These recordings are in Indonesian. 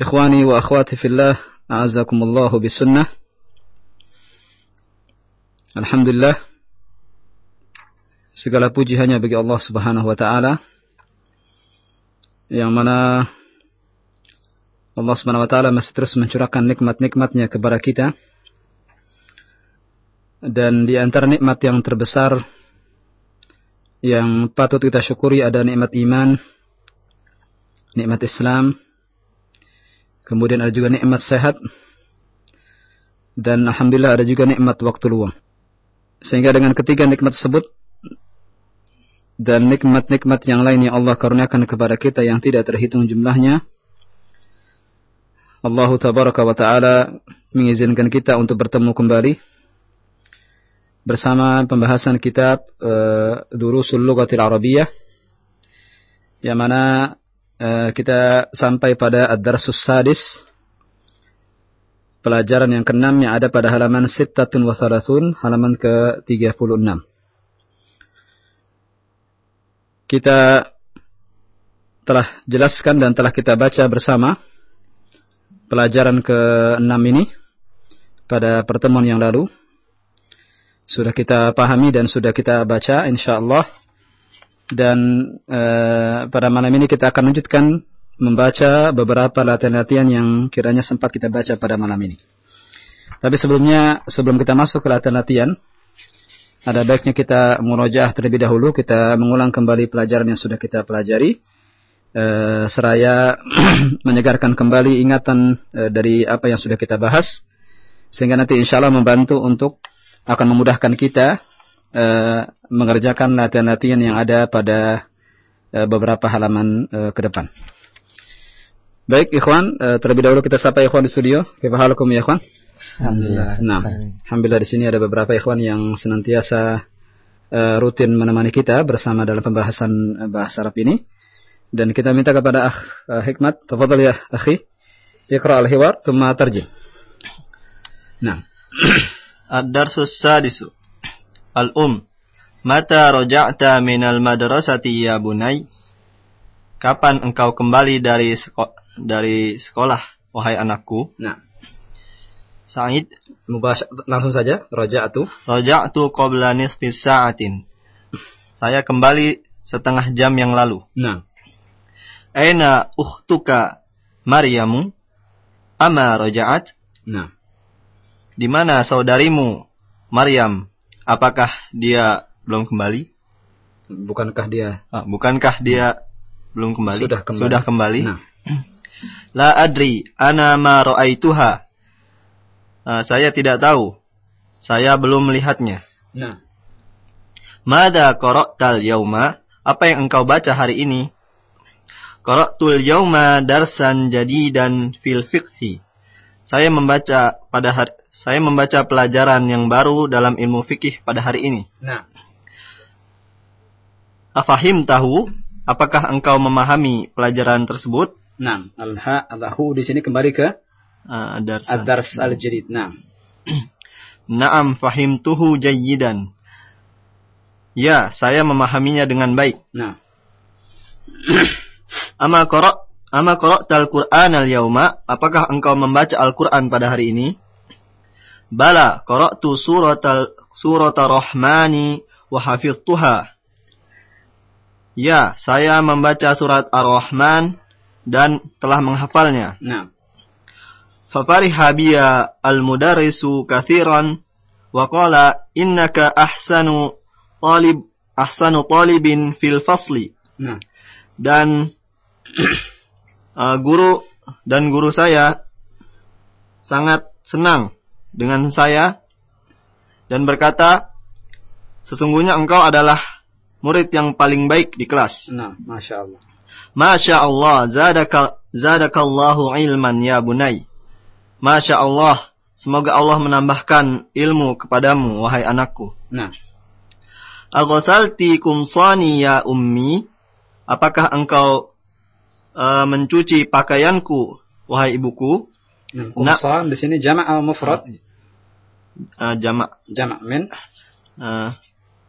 Ikhwani wa akhwati fillah, a'azakumullahu bisunnah. Alhamdulillah. Segala puji hanya bagi Allah Subhanahu wa taala. Yang mana Allah Subhanahu wa taala masih terus mencurahkan nikmat-nikmatnya kepada kita. Dan di antara nikmat yang terbesar yang patut kita syukuri ada nikmat iman, nikmat Islam, Kemudian ada juga nikmat sehat. Dan Alhamdulillah ada juga nikmat waktu luang. Sehingga dengan ketiga nikmat tersebut, dan nikmat-nikmat yang lain yang Allah karuniakan kepada kita yang tidak terhitung jumlahnya, Allah tabaraka wa ta'ala mengizinkan kita untuk bertemu kembali bersama pembahasan kitab uh, Durusul Lughatil Arabiyah yang mana Eh, kita sampai pada ad-darsus sadis pelajaran yang keenam yang ada pada halaman sittatun wa thalathun halaman ke-36. Kita telah jelaskan dan telah kita baca bersama pelajaran ke-6 ini pada pertemuan yang lalu. Sudah kita pahami dan sudah kita baca insyaallah dan uh, pada malam ini kita akan lanjutkan membaca beberapa latihan-latihan yang kiranya sempat kita baca pada malam ini. Tapi sebelumnya, sebelum kita masuk ke latihan-latihan, ada baiknya kita murojaah terlebih dahulu, kita mengulang kembali pelajaran yang sudah kita pelajari, uh, seraya menyegarkan kembali ingatan uh, dari apa yang sudah kita bahas, sehingga nanti insya Allah membantu untuk akan memudahkan kita uh, mengerjakan latihan-latihan yang ada pada uh, beberapa halaman uh, ke depan. Baik, ikhwan, uh, terlebih dahulu kita sapa ikhwan di studio. Kaifahalukum ya ikhwan? Alhamdulillah. Nah, alhamdulillah di sini ada beberapa ikhwan yang senantiasa uh, rutin menemani kita bersama dalam pembahasan bahasa Arab ini. Dan kita minta kepada Akh uh, Hikmat, tafadhal ya akhi, iqra al-hiwar thumma tarjim. Nah. Ad-darsus sadisu. Al-um. Mata roja'ta minal madrasati ya bunai. Kapan engkau kembali dari seko dari sekolah, wahai anakku? Nah. Sa'id. Langsung saja, roja'atu. Roja'atu qabla nisfi sa'atin. Saya kembali setengah jam yang lalu. Nah. Aina ukhtuka Maryamu? Ama roja'at? Nah. Di mana saudarimu Maryam apakah dia belum kembali? Bukankah dia? Ah, bukankah dia belum kembali? Sudah kembali. Sudah kembali. Nah. La adri ana ma ra'aituha. Uh, saya tidak tahu. Saya belum melihatnya. Nah. Mada qara'tal yauma? Apa yang engkau baca hari ini? Qara'tul yauma darsan jadidan fil fiqhi. Saya membaca pada hari, saya membaca pelajaran yang baru dalam ilmu fikih pada hari ini. Nah. Afahim tahu? Apakah engkau memahami pelajaran tersebut? Nah, al-ha al-hu di sini kembali ke uh, ad-dars ad-dars al-jadid. Nah. Naam fahimtuhu jayyidan. Ya, saya memahaminya dengan baik. Nah. Ama qara' ama qara'tal Qur'an al-yauma? Apakah engkau membaca Al-Qur'an pada hari ini? Bala qara'tu suratal surata rahmani wa hafiztuha. Ya, saya membaca surat Ar-Rahman dan telah menghafalnya. Nah. Fafariha biya al-mudarrisu kathiran wa qala innaka ahsanu talib ahsanu talibin fil fasli. Nah. Dan uh, guru dan guru saya sangat senang dengan saya dan berkata, sesungguhnya engkau adalah murid yang paling baik di kelas. Nah, Masya Allah. Masya Allah, zadaka, zadakallahu ilman ya bunai. Masya Allah, semoga Allah menambahkan ilmu kepadamu, wahai anakku. Nah. Aghasalti kumsani ya ummi. Apakah engkau uh, mencuci pakaianku, wahai ibuku? Nah, kumsan di sini jamak al mufrad. Uh, jamak. Jamak min. Uh,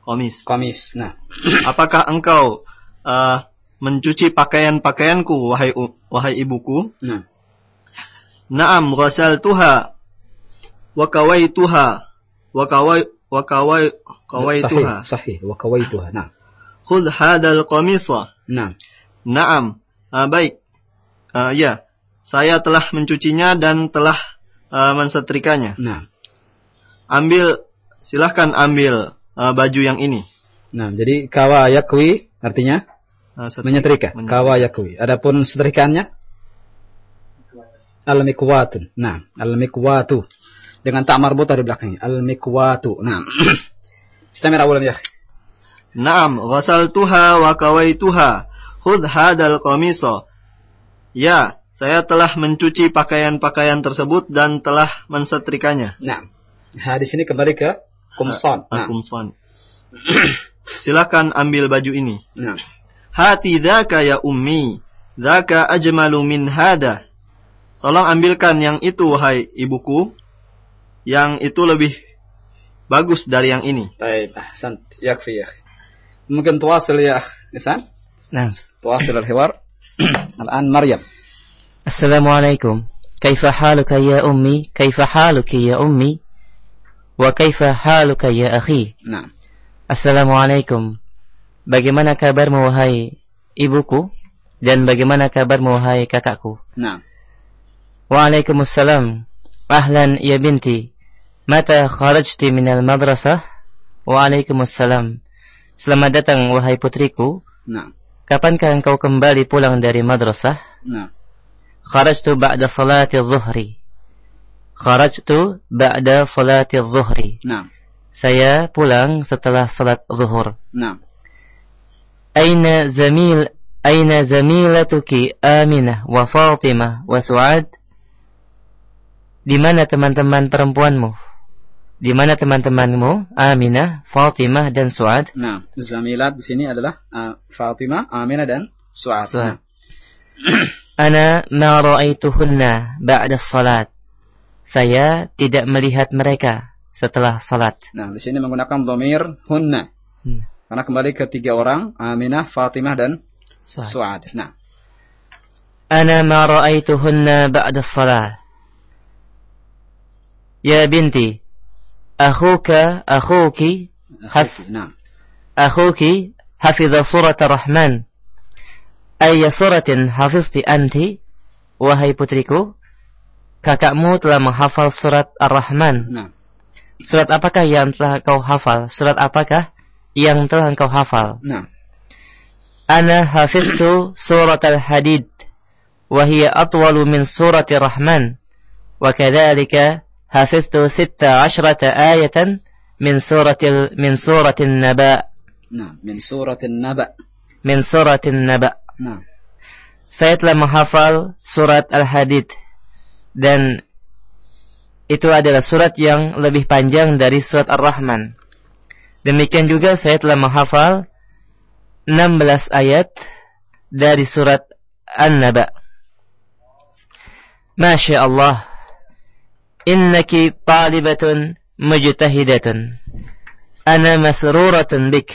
komis. Komis. Nah. Apakah engkau uh, mencuci pakaian-pakaianku wahai wahai ibuku? Nah. Naam ghasaltuha wa kawaituha wa kawai wa kawai kawaituha. Sahih, sahih. Wa kawaituha. Nah. Khudh hadal qamisa. Nah. Naam. Ah, baik. Ah, ya. Saya telah mencucinya dan telah ah, mensetrikanya. Nah. Ambil silahkan ambil ah, baju yang ini. Nah, jadi kawa yakwi artinya setrika. menyetrika. Menyetrika. Kawa yakwi. Adapun setrikannya al-mikwatun. Nah, al-mikwatu. Dengan tak marbutah di belakangnya. Al-mikwatu. Nah. Istamir awalan ya. Naam, ghasaltuha wa kawaituha. Khudh hadal qamisa. Ya, saya telah mencuci pakaian-pakaian tersebut dan telah mensetrikanya. Nah, di sini kembali ke kumson. Nah. Kumson. Silakan ambil baju ini. Nah. Hati zaka ya ummi, zaka ajmalu min hada. Tolong ambilkan yang itu wahai ibuku. Yang itu lebih bagus dari yang ini. Baik, ahsan. Ya, ya. Mungkin tuasil ya, Isan. Nah. Tuasil al-hiwar. Al-an Maryam. السلام عليكم كيف حالك يا أمي كيف حالك يا أمي وكيف حالك يا أخي نعم Assalamualaikum Bagaimana kabarmu wahai ibuku Dan bagaimana kabarmu wahai kakakku نعم Waalaikumsalam Ahlan ya binti Mata kharajti minal madrasah Waalaikumsalam Selamat datang wahai putriku نعم Kapankah engkau kembali pulang dari madrasah نعم Kharajtu ba'da salati zuhri. Kharajtu ba'da salati zuhri. Nah. Saya pulang setelah salat zuhur. Nah. Aina zamil aina zamilatuki Aminah wa Fatimah wa Su'ad? Di mana teman-teman perempuanmu? di mana teman-temanmu Aminah, Fatimah dan Suad. Nah, zamilat di sini adalah uh, Fatimah, Aminah dan Suad. Suad. Nah. Ana ma ra'aituhunna ba'da salat. Saya tidak melihat mereka setelah salat. Nah, di sini menggunakan dhamir hunna. Hmm. Karena kembali ke tiga orang, Aminah, Fatimah dan Su'ad. Nah. Ana ma ra'aituhunna ba'da salat. Ya binti, akhuka akhuki haf. Nah. Akhuki hafidha surat Rahman. أي سورة حفظت أنت وهي putriku kakakmu telah menghafal surat Ar-Rahman نعم surat apakah yang telah kau hafal surat apakah yang telah kau hafal نعم أنا حفظت سورة الحديد وهي أطول من سورة الرحمن وكذلك حفظت ست عشرة آية من سورة ال- من سورة النبأ نعم من سورة النبأ من سورة النبأ نعم Saya telah menghafal surat Al-Hadid dan itu adalah surat yang lebih panjang dari surat Ar-Rahman. Demikian juga saya telah menghafal 16 ayat dari surat An-Naba. Masya Allah. Innaki talibatun mujtahidatun. Ana masruratun bik.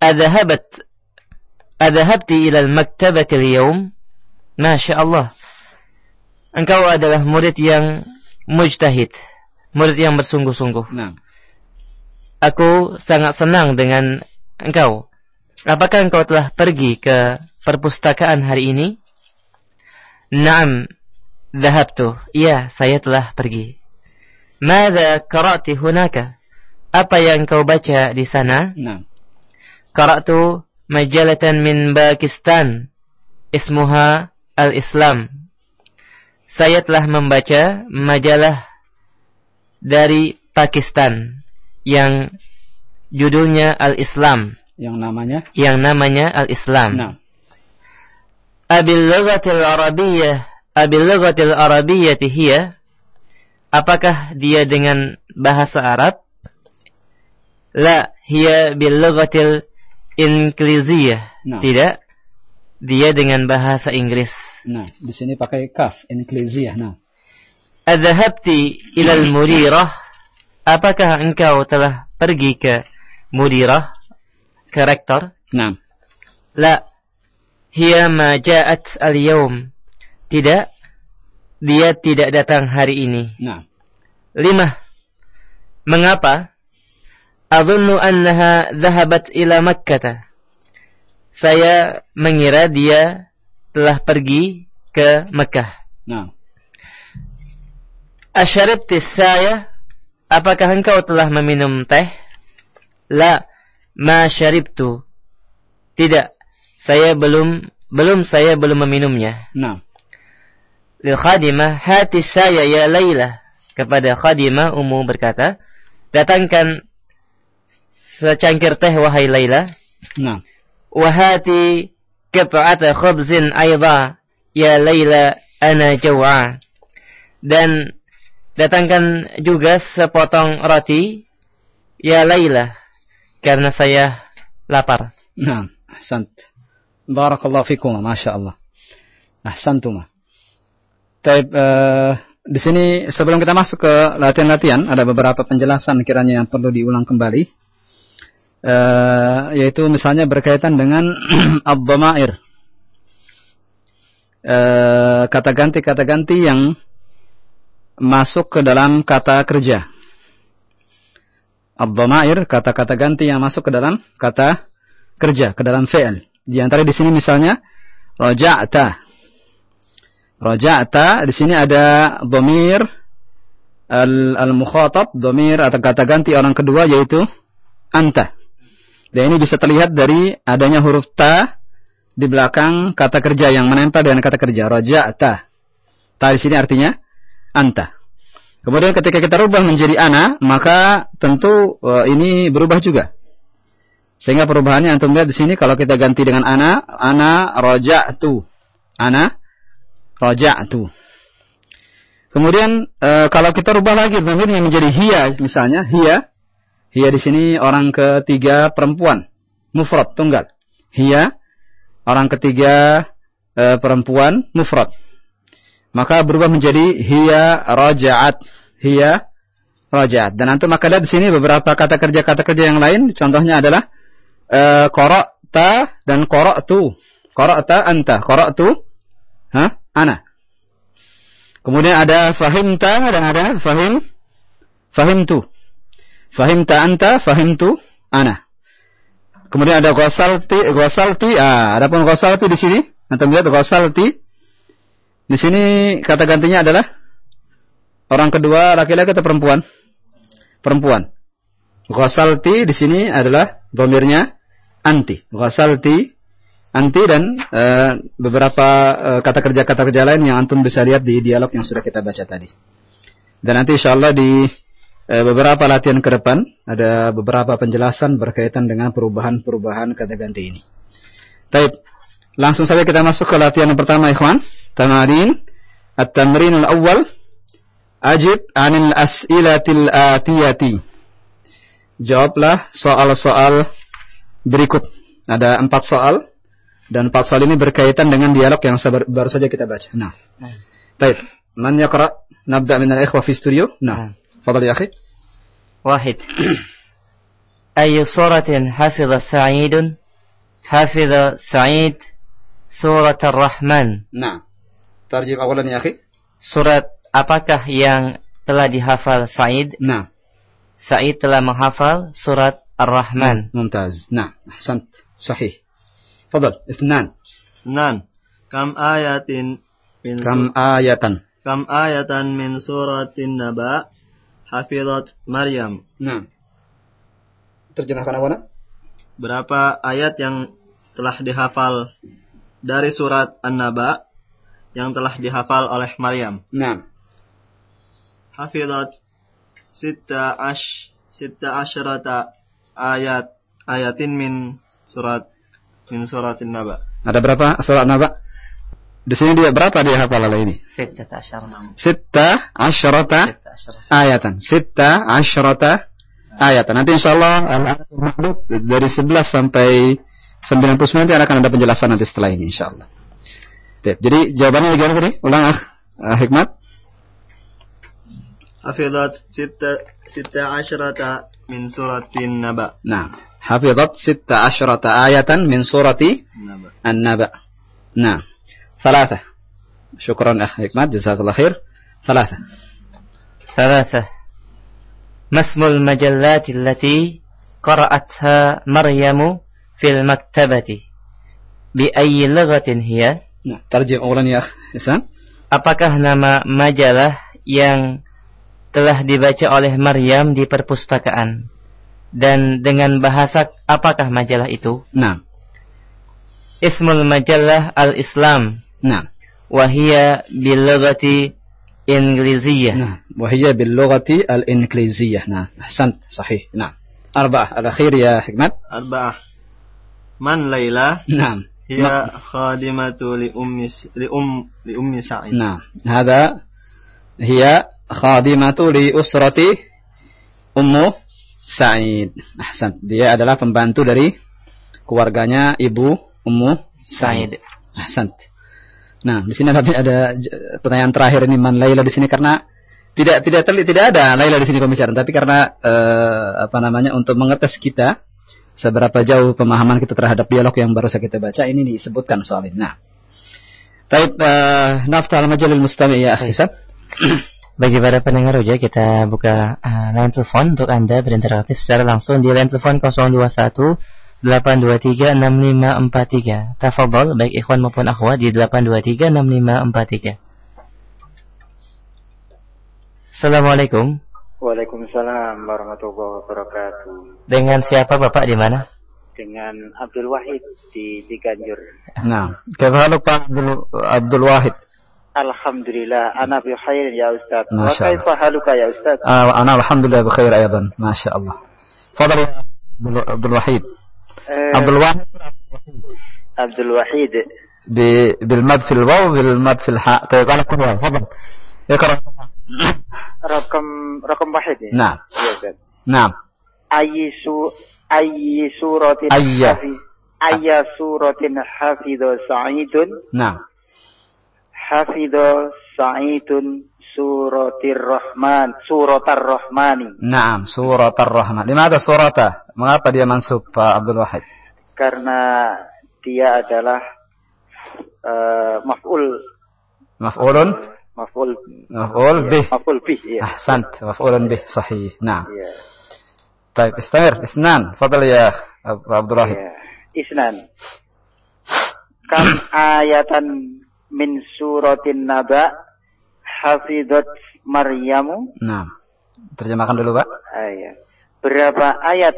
Adhahabat أذهبت Adahabti ilal maktabatil yaum. Masya Allah. Engkau adalah murid yang mujtahid. Murid yang bersungguh-sungguh. Nah. Aku sangat senang dengan engkau. Apakah engkau telah pergi ke perpustakaan hari ini? Naam, Dahabtu. Iya, saya telah pergi. Mada karati hunaka? Apa yang kau baca di sana? Naam. Karatu majalatan min Pakistan ismuha al-Islam. Saya telah membaca majalah dari Pakistan yang judulnya Al-Islam. Yang namanya? Yang namanya Al-Islam. Nah. Abil lughatil arabiyyah, abil lughatil arabiyyah hiya Apakah dia dengan bahasa Arab? La, hiya bil lughatil ingliziyah. Nah. Tidak. Dia dengan bahasa Inggris. nah di sini pakai kaf inkliziyah nah Adzahabti ilal mudirah? Apakah engkau telah pergi ke mudirah? Ke rektor? nah La. Hiya ma ja'at al-yawm. Tidak. dia tidak datang hari ini. Nah. Lima. Mengapa? Adunnu annaha dhahabat ila Makkah. Saya mengira dia telah pergi ke Mekah. Nah. Asyaribti saya, apakah engkau telah meminum teh? La, ma syaribtu. Tidak, saya belum belum saya belum meminumnya. Nah. Lil khadimah hati saya ya Laila. Kepada khadimah Ummu berkata, datangkan secangkir teh wahai Laila. Nah. Wahati qit'ata khubzin aidha ya Laila ana jaw'a. Dan datangkan juga sepotong roti ya Laila karena saya lapar. Nah, ahsant. Barakallahu fikum, Masya Allah. Ahsantuma. Taib, uh, di sini sebelum kita masuk ke latihan-latihan, ada beberapa penjelasan kiranya yang perlu diulang kembali. Uh, yaitu misalnya berkaitan dengan abdamair. Uh, kata ganti-kata ganti yang masuk ke dalam kata kerja. Abdamair, kata-kata ganti yang masuk ke dalam kata kerja, ke dalam fi'il. Di antara di sini misalnya raja'ta. Raja'ta di sini ada dhamir al-mukhatab, dhamir atau kata ganti orang kedua yaitu anta. Dan ini bisa terlihat dari adanya huruf ta di belakang kata kerja yang menempel dengan kata kerja. Raja'ta. Ta di sini artinya anta. Kemudian ketika kita rubah menjadi ana, maka tentu uh, ini berubah juga. Sehingga perubahannya antum lihat di sini kalau kita ganti dengan ana, ana raja'tu. Ana raja'tu. Kemudian e, kalau kita rubah lagi dhamirnya menjadi hiya misalnya, hiya Hiya di sini orang ketiga perempuan, mufrad tunggal. Hiya orang ketiga e, perempuan mufrad. Maka berubah menjadi hiya raja'at. Hiya raja'at. Dan antum maka lihat di sini beberapa kata kerja kata kerja yang lain. Contohnya adalah e, qara'ta dan qara'tu. Qara'ta anta, qara'tu ha? ana. Kemudian ada fahimta dan ada fahim fahimtu. Fahimta anta, fahimtu ana. Kemudian ada ghasalti, ghasalti. Ah, adapun ghasalti di sini, nanti lihat ghasalti. Di sini kata gantinya adalah orang kedua laki-laki atau perempuan? Perempuan. Ghasalti di sini adalah domirnya anti. Ghasalti anti dan uh, beberapa uh, kata kerja kata kerja lain yang antum bisa lihat di dialog yang sudah kita baca tadi. Dan nanti insyaallah di beberapa latihan ke depan ada beberapa penjelasan berkaitan dengan perubahan-perubahan kata ganti ini. Baik, langsung saja kita masuk ke latihan yang pertama, ikhwan. Tamarin at-tamrin al-awwal ajib 'anil as'ilatil atiyati. Jawablah soal-soal berikut. Ada empat soal dan empat soal ini berkaitan dengan dialog yang baru saja kita baca. Nah, baik. Man yaqra? Nabda min al-ikhwa fi studio. Nah. تفضل يا أخي واحد أي سورة حفظ سعيد حفظ سعيد سورة الرحمن نعم ترجم أولا يا أخي Surat apakah yang telah dihafal Said? Nah. Said telah menghafal surat Ar-Rahman. ممتاز نعم أحسنت صحيح تفضل اثنان اثنان كم آية من كم آية كم آية من سورة النبأ hafizat Maryam. Nah. Terjemahkan awana? Berapa ayat yang telah dihafal dari surat An-Naba yang telah dihafal oleh Maryam? Nah. Hafizat sita ash sita asyrata ayat ayatin min surat min surat An-Naba. Ada berapa surat An-Naba? Di sini dia berapa dia hafal oleh ini? Sitta asyarata. Sitta asyarata ayatan. Sitta asyarata ayatan. Nanti insyaallah al-mahdud dari 11 sampai 99 nanti akan ada penjelasan nanti setelah ini insyaallah. Jadi jawabannya gimana tadi? Ulang ah, uh, hikmat. Hafizat sitta sitta asyarata min suratin naba. Nah, hafizat sitta asyarata ayatan min surati an-naba. Nah. ثلاثة شكرا أخ حكمت جزاك الله خير ثلاثة ثلاثة ما اسم المجلات التي قرأتها مريم في المكتبة بأي لغة هي Nah, tarjim ulang ya, Ihsan. Apakah nama majalah yang telah dibaca oleh Maryam di perpustakaan? Dan dengan bahasa apakah majalah itu? Nah, Ismul majalah Al-Islam. nah, Wahia bilughati Ingliziyah. nah. وهي باللغة الإنجليزية نعم أحسنت صحيح نعم أربعة الأخير يا حكمت Arba'ah. Man Laila نعم hiya khadimatu li ummi li um li ummi Sa'id. نعم هذا هي خادمة لأسرة أم سعيد أحسنت dia adalah pembantu dari keluarganya ibu Ummu Sa'id Ahsant. Nah, di sini ada, ada pertanyaan terakhir ini man Laila di sini karena tidak tidak terli, tidak ada Laila di sini pembicaraan, tapi karena eh, apa namanya untuk mengetes kita seberapa jauh pemahaman kita terhadap dialog yang baru saja kita baca ini disebutkan soal ini. Nah, Taib uh, naftah al-majalil mustami ya akhi San. Bagi para pendengar Roja, kita buka uh, line telepon untuk Anda berinteraktif secara langsung di line telepon 021 8236543. Tafadhol baik ikhwan maupun akhwat di 8236543. Assalamualaikum. Waalaikumsalam warahmatullahi wabarakatuh. Dengan siapa Bapak di mana? Dengan Abdul Wahid di Ciganjur. Nah, kebalik Pak Abdul, Abdul Wahid. Alhamdulillah, ana bi khair ya Ustaz. Wa kaifa haluka ya Ustaz? Ah, ana alhamdulillah bi khair aidan. Masya Allah. Abdul Wahid. آه، عبد الواحد؟ عبد الوحيد ب... بالمد في الواو وبالمد في الحاء. طيب على كل إيه واحد تفضل. اقرا رقم رقم واحد. نعم. نعم. أي سو أي سورة أي. أي سورة حفظ سعيد؟ نعم. حفظ سعيد suratir rahman suratar rahmani نعم سورة الرحمن لماذا سورة mengapa dia mansub Pak Abdul Wahid karena dia adalah eh, maf'ul مفعول maf'ul مفعول به maf'ul bih ya. أحسنت مفعول به صحيح نعم Ya. طيب استمر اثنان تفضل يا أبو عبد الواحد ya. Isnan. Kam ayatan min suratin hafidat Maryamu. Nah, terjemahkan dulu Pak. Ayah. Berapa ayat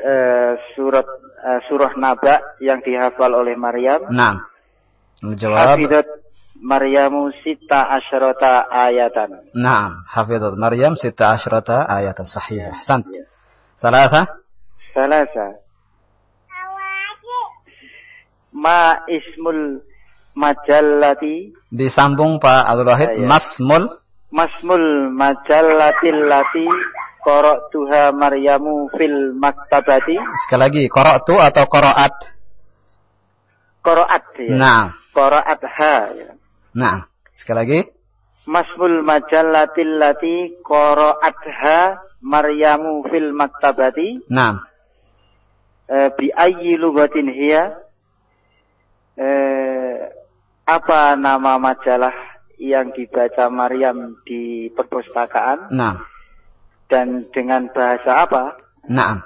uh, surat uh, surah Naba yang dihafal oleh Maryam? Nah, jawab. Hafidat Maryamu sita asyarata ayatan. Nah, hafidat Maryam sita asyarata ayatan. Sahih. Ahsant. Salasa? Salasa. Ma ismul majallati. Disambung Pak Abdul Wahid Ya, ya. masmul. Masmul majallatil lati qara'tuha Maryamu fil maktabati. Sekali lagi qara'tu atau qara'at? Qara'at ya. nah. Qara'atha ya. nah sekali lagi. Masmul majallatil lati qara'atha Maryamu fil maktabati. Nah. Eh, bi ayyi lughatin hiya. Eh, apa nama majalah yang dibaca Maryam di perpustakaan? Nah dan dengan bahasa apa? nah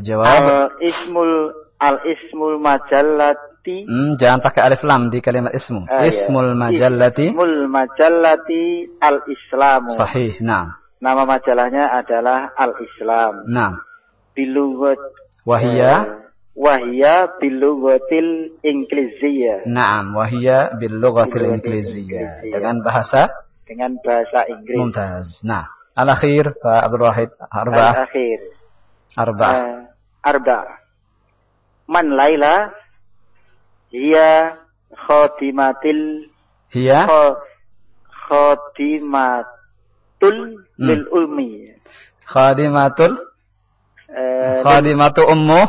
jawab Al ismul al ismul majallati. Hmm, jangan pakai alif lam di kalimat ismu. Ah, ismul majallati. Ismul majallati al Islamu. sahih nah Nama majalahnya adalah al Islam. nah Bilughat wahia wahia bilughatil Inggrisiyah Naam, wahia bil lughatil ingliziyah dengan bahasa dengan bahasa Inggris. mumtaz. Nah, al akhir Pak Abdul Wahid arba'ah Al-akhir. arba'ah. Eh, arba. Man Laila hiya khatimatil Hiya kho- khatimatul Hmm. lil ulmi. khadimatul Eh, khadimatu ummu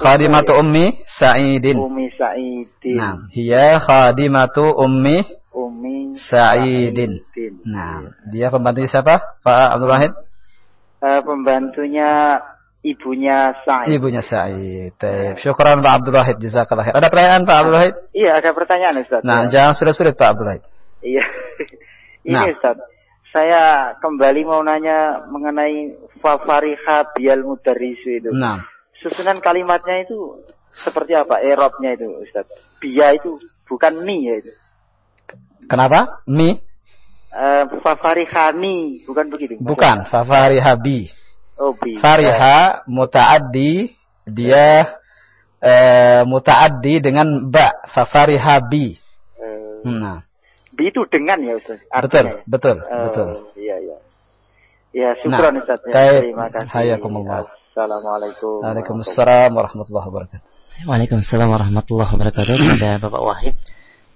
khadimatu ummi Sa'idin. Umi Sa'idin. Nah, hiya khadimatu ummi Umi Sa'idin. Nah, dia pembantu siapa? Pak Abdul Wahid? Eh, pembantunya ibunya Sa'id. Ibunya Sa'id. Taib. Syukran Pak Abdul Wahid. Jazakallah khair. Ada pertanyaan Pak Abdul Wahid? Iya, ada pertanyaan Ustaz. Nah, Ya. jangan sulit-sulit Pak Abdul Wahid. Iya. Ini Nah. Ustaz. Saya kembali mau nanya mengenai Fafariha Bial Mudarisu itu. Nah, Susunan kalimatnya itu seperti apa? Erobnya itu Ustaz. Bia itu bukan mi ya itu. kenapa? Mi? Eh, Fafarihani bukan begitu. Bukan. Fafariha bi. Oh, bi. Fariha mutaaddi dia eh, mutaaddi dengan ba. Fafariha bi. Eh, Nah, bi itu dengan ya Ustaz. betul, Artinya ya? betul, Oh, betul. Iya, iya. Ya, syukran Nah, Ustaz. Ya. Terima kasih. Hayakumullah. Assalamualaikum. Waalaikumsalam warahmatullahi wabarakatuh. Waalaikumsalam warahmatullahi wabarakatuh kepada Bapak Wahid.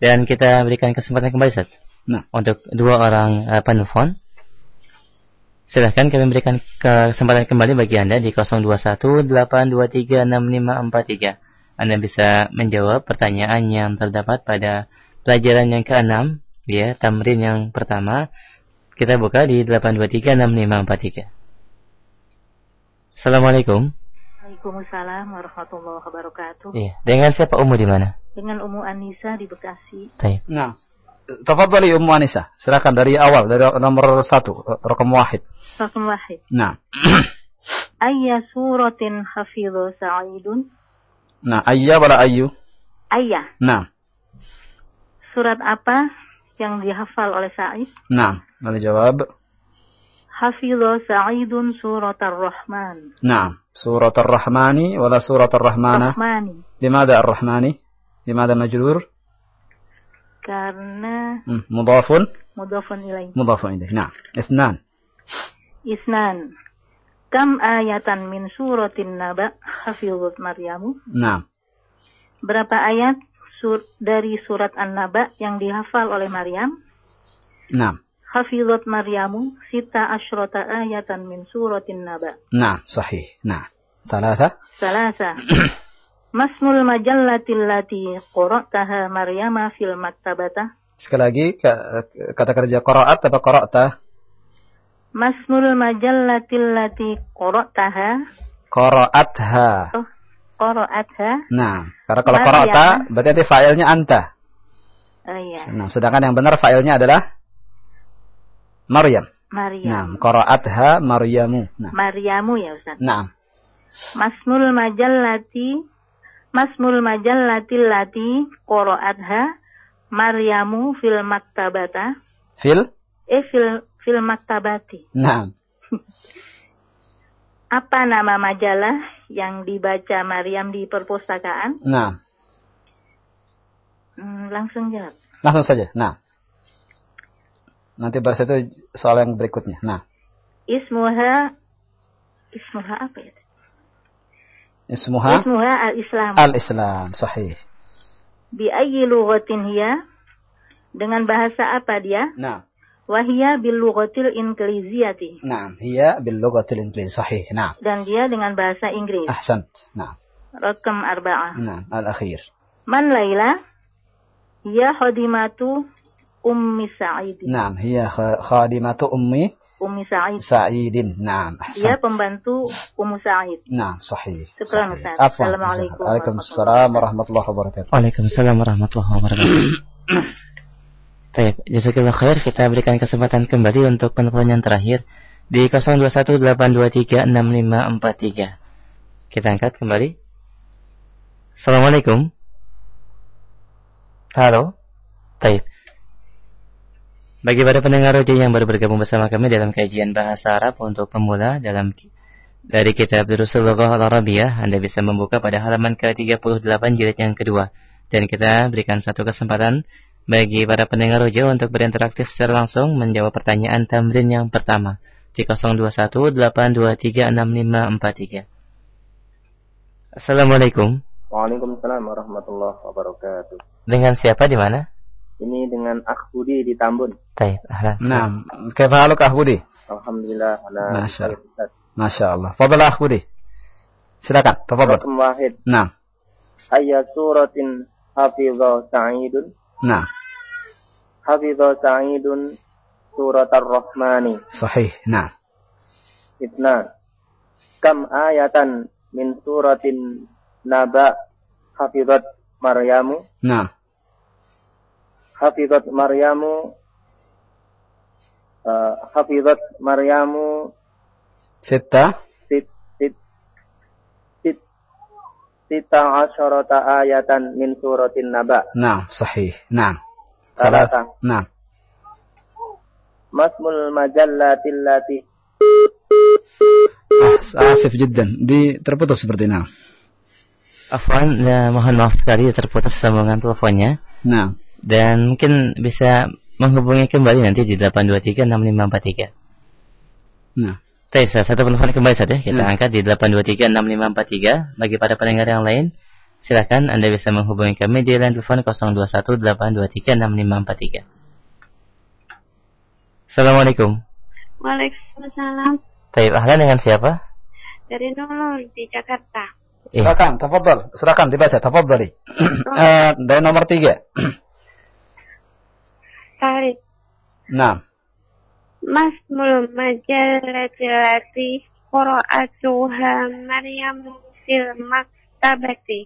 Dan kita berikan kesempatan kembali Ustaz. Nah. Untuk dua orang uh, penelpon. Silahkan kami berikan kesempatan kembali bagi Anda di 0218236543. Anda bisa menjawab pertanyaan yang terdapat pada pelajaran yang keenam, ya, tamrin yang pertama. Kita buka di 8236543. Assalamualaikum. Waalaikumsalam warahmatullahi wabarakatuh. Iya, dengan siapa Umu di mana? Dengan Umu Anissa di Bekasi. Taib. Nah, tafadhali Ummu Anissa. Silakan dari awal dari nomor satu, rokam wahid. Rakam wahid. Nah, Ayya suratin hafidhu sa'idun. nah ayya wala ayyu. Ayya. Nah, Surat apa yang dihafal oleh Sa'id? nah, lalu jawab Hafidhu sa'idun surat ar-Rahman. Nah, surat ar-Rahmani wala surat ar-Rahmana. Rahmani. Limada ar-Rahmani? Limada majrur? Karena Hmm, mudafun? mudafun ilaih. Mudafun ilaih. Nah, اثنان. Isnan. Kam ayatan min suratin naba hafidhut Maryamu. Nah, Berapa ayat sur dari surat An-Naba yang dihafal oleh Maryam? nah, hafizat Maryamu sita asyrata ayatan min suratin naba. Nah, sahih. Nah, salasa. Salasa. Masmul majallatil lati qara'taha Maryama fil maktabata. Sekali lagi kata kerja qara'at apa qara'ta? Masmul majallatil lati qara'taha. Qara'atha. Oh, qara'atha. Nah, karena kalau qara'ta berarti failnya anta. Oh, iya. Nah, sedangkan yang benar failnya adalah Maryam. Nah, Maryam. qara'atha Maryamu. Nah, Maryamu ya Ustaz. nah, Masmul majallati Masmul majallatil lati qara'atha Maryamu fil maktabata. fil. Eh fil fil maktabati. Nah, Apa nama majalah yang dibaca Maryam di perpustakaan? nah, Hmm, langsung jawab. langsung saja. Nah, nanti bahas itu soal yang berikutnya. Nah, Ismuha Ismuha apa ya? ismuha Ismuha al-Islam. al-Islam. Sahih. Bi ayyi lughatin hiya? Dengan bahasa apa dia? Nah, Wahia bil lughatil ingliziyati. nah, hiya bil lughatil inggris. Sahih. Nah, Dan dia dengan bahasa Inggris. ahsant. Nah, Rakam arba'ah. nah, al-akhir. Man Laila? Hiya khadimatu Ummi Sa'id. Nah, hiya kha- khadimatu ummi Ummi Sa'id. Sa'idin. Nah, Dia pembantu Ummu Sa'id. Nah, sahih. Syukran. Ustaz. Assalamualaikum Waalaikumsalam warahmatullahi wabarakatuh. Waalaikumsalam warahmatullahi wabarakatuh. Baik, jazakallah khair. Kita berikan kesempatan kembali untuk penelpon yang terakhir di 0218236543. Kita angkat kembali. Assalamualaikum. Halo. Taib. Bagi para pendengar radio yang baru bergabung bersama kami dalam kajian bahasa Arab untuk pemula dalam dari kitab Durusul Lughah Al-Arabiyah, Anda bisa membuka pada halaman ke-38 jilid yang kedua. Dan kita berikan satu kesempatan bagi para pendengar radio untuk berinteraktif secara langsung menjawab pertanyaan tamrin yang pertama di 0218236543. Assalamualaikum. Waalaikumsalam warahmatullahi wabarakatuh. Dengan siapa di mana? Ini dengan Akh Budi di Tambun. Taib. ahlan. Nah, kaifa haluk Ahbudi? Alhamdulillah. Ana Masya baik. Masya Allah. Fadal Ahbudi. Silakan, tafadhal. Rakam wahid. Nah, Ayat suratin hafidha sa'idun. nah, Hafidha sa'idun surat ar-Rahmani. sahih. Nah, Itna. kam ayatan min suratin naba hafizat Maryamu Nah, hafizat Maryamu uh, hafizat Maryamu sita. sit sit sit sita asyarata ayatan min suratin naba Nah, sahih. Nah. Salasa. Nah. masmul majallatil lati Ah, Asif jiddan. Di terputus seperti nah. Afwan, ya, mohon maaf sekali terputus sambungan teleponnya. Nah. Dan mungkin bisa menghubungi kembali nanti di 8236543. Nah. Baik, saya satu telepon kembali saja. Kita Hmm. angkat di 8236543. Bagi para pendengar yang lain, silakan Anda bisa menghubungi kami di line telepon 0218236543. Assalamualaikum. Waalaikumsalam. Taib ahlan dengan siapa? Dari Nurul di Jakarta. Eh, Silakan, tafadhal. Silakan dibaca, tafadhali. Eh, dari nomor tiga. Tarik. Nah. Masmul majalati qira'atuha Maryam fil maktabati.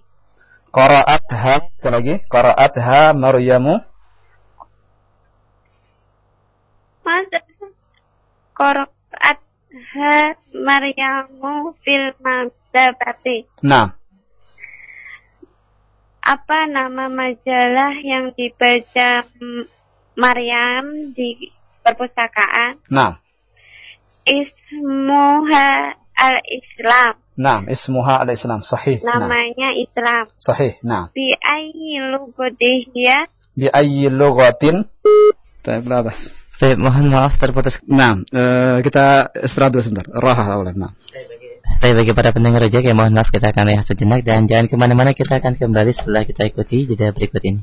Qara'atha, apa lagi? Qara'atha Maryamu. Mas qira'atha Maryamu fil maktabati. Nah. Apa nama majalah yang dibaca Maryam di perpustakaan? Nah. Ismuha al-Islam. Nah, ismuha al-Islam. Sahih. Nah. Namanya Islam. Sahih. Nah. Bi ayyi lugodihya Bi ayyi lughatin? La bas. Taib, mohon maaf terputus. Nah, eh, kita istirahat dulu sebentar. Raha awalnya. Nah. Tapi bagi para pendengar rojak ya mohon maaf kita akan rehat sejenak dan jangan ke mana-mana kita akan kembali setelah kita ikuti jeda berikut ini.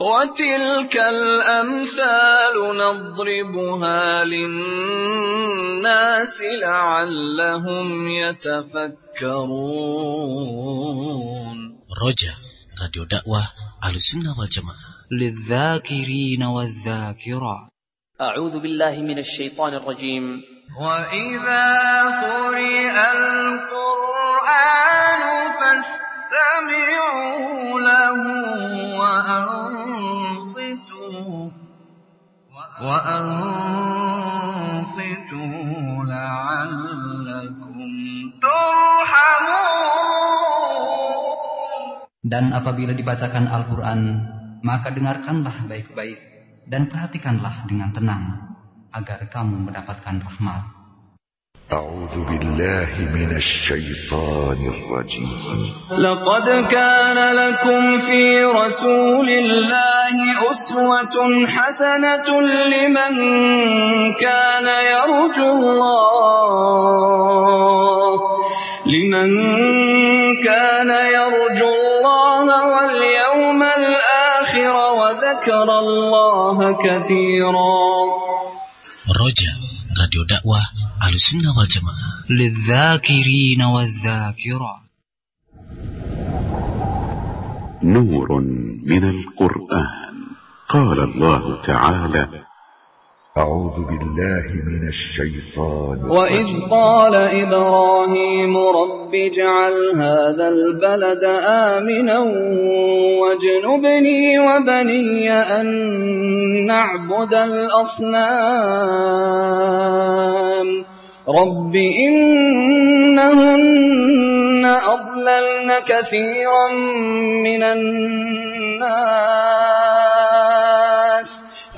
وتلك الأمثال نضربها للناس لعلهم يتفكرون. Roja, Radio Dakwah Ahlussunnah wal Jamaah. للذاكرين والذاكرات. أعوذ بالله من الشيطان الرجيم. وإذا قرئ القرآن فاستمعوا له وأنصتوا وأنصتوا لعلكم ترحمون Dan apabila dibacakan Al-Quran, maka dengarkanlah baik-baik dan perhatikanlah dengan tenang, agar kamu mendapatkan rahmat. أعوذ بالله من الشيطان الرجيم. لقد كان لكم في رسول الله أسوة حسنة لمن كان يرجو الله. لمن كان يرجو الله واليوم الآخر وذكر الله كثيرا. Roja, Radio Dakwah Ahlussunnah wal Jamaah. للذاكرين والذاكرات نور من القرآن قال الله تعالى أعوذ بالله من الشيطان وإذ قال إبراهيم رب اجعل هذا البلد آمنا واجنبني وبني أن نعبد الأصنام. رب إنهن أضللن كثيرا من الناس.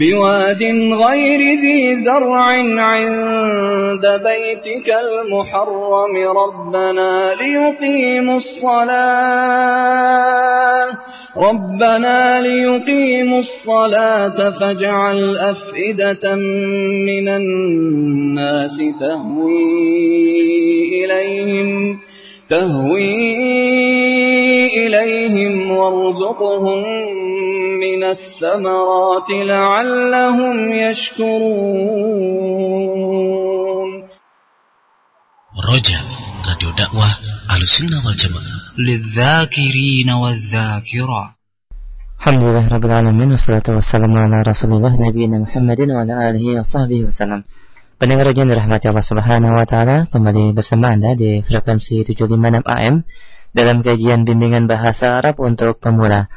بواد غير ذي زرع عند بيتك المحرم ربنا ليقيموا الصلاة. ربنا ليقيموا الصلاة فاجعل أفئدة من الناس تهوي إليهم تهوي إليهم وارزقهم من الثمرات لعلهم يشكرون Roja, Radio Dakwah Ahlussunnah wal Jamaah. للذاكرين والذاكرات Alhamdulillah Rabbil Alamin Wassalatu wassalamu ala Rasulullah Nabi Muhammadin wa ala alihi wa sahbihi wasallam Pendengar ujian dirahmati Allah Subhanahu wa taala, kembali bersama Anda di frekuensi 756 AM dalam kajian bimbingan bahasa Arab untuk pemula.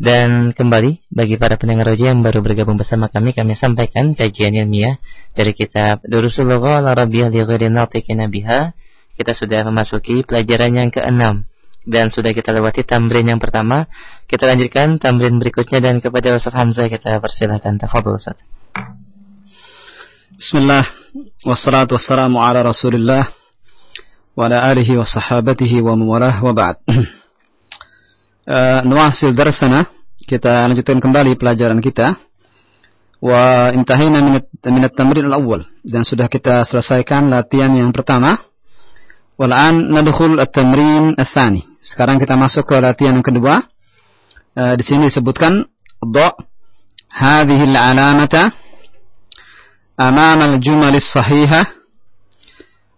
Dan kembali bagi para pendengar ujian yang baru bergabung bersama kami, kami sampaikan kajian ilmiah dari kitab Durusul Al-Arabiyyah li ghairi. Kita sudah memasuki pelajaran yang keenam dan sudah kita lewati tamrin yang pertama. Kita lanjutkan tamrin berikutnya dan kepada Ustaz Hamzah kita persilahkan tafadhol Ustaz. Bismillah wassalatu wassalamu ala Rasulillah wa ala alihi wa sahabatihi wa mawalah wa ba'd. uh, nuasil darsana kita lanjutkan kembali pelajaran kita. Wa intahina minat, minat tamrin al-awwal. Dan sudah kita selesaikan latihan yang pertama. Walaan nadkhul at-tamrin ats-tsani sekarang kita masuk ke latihan yang kedua. Eh, di sini disebutkan dha hadhihi al-alamata amama al-jumal as-sahihah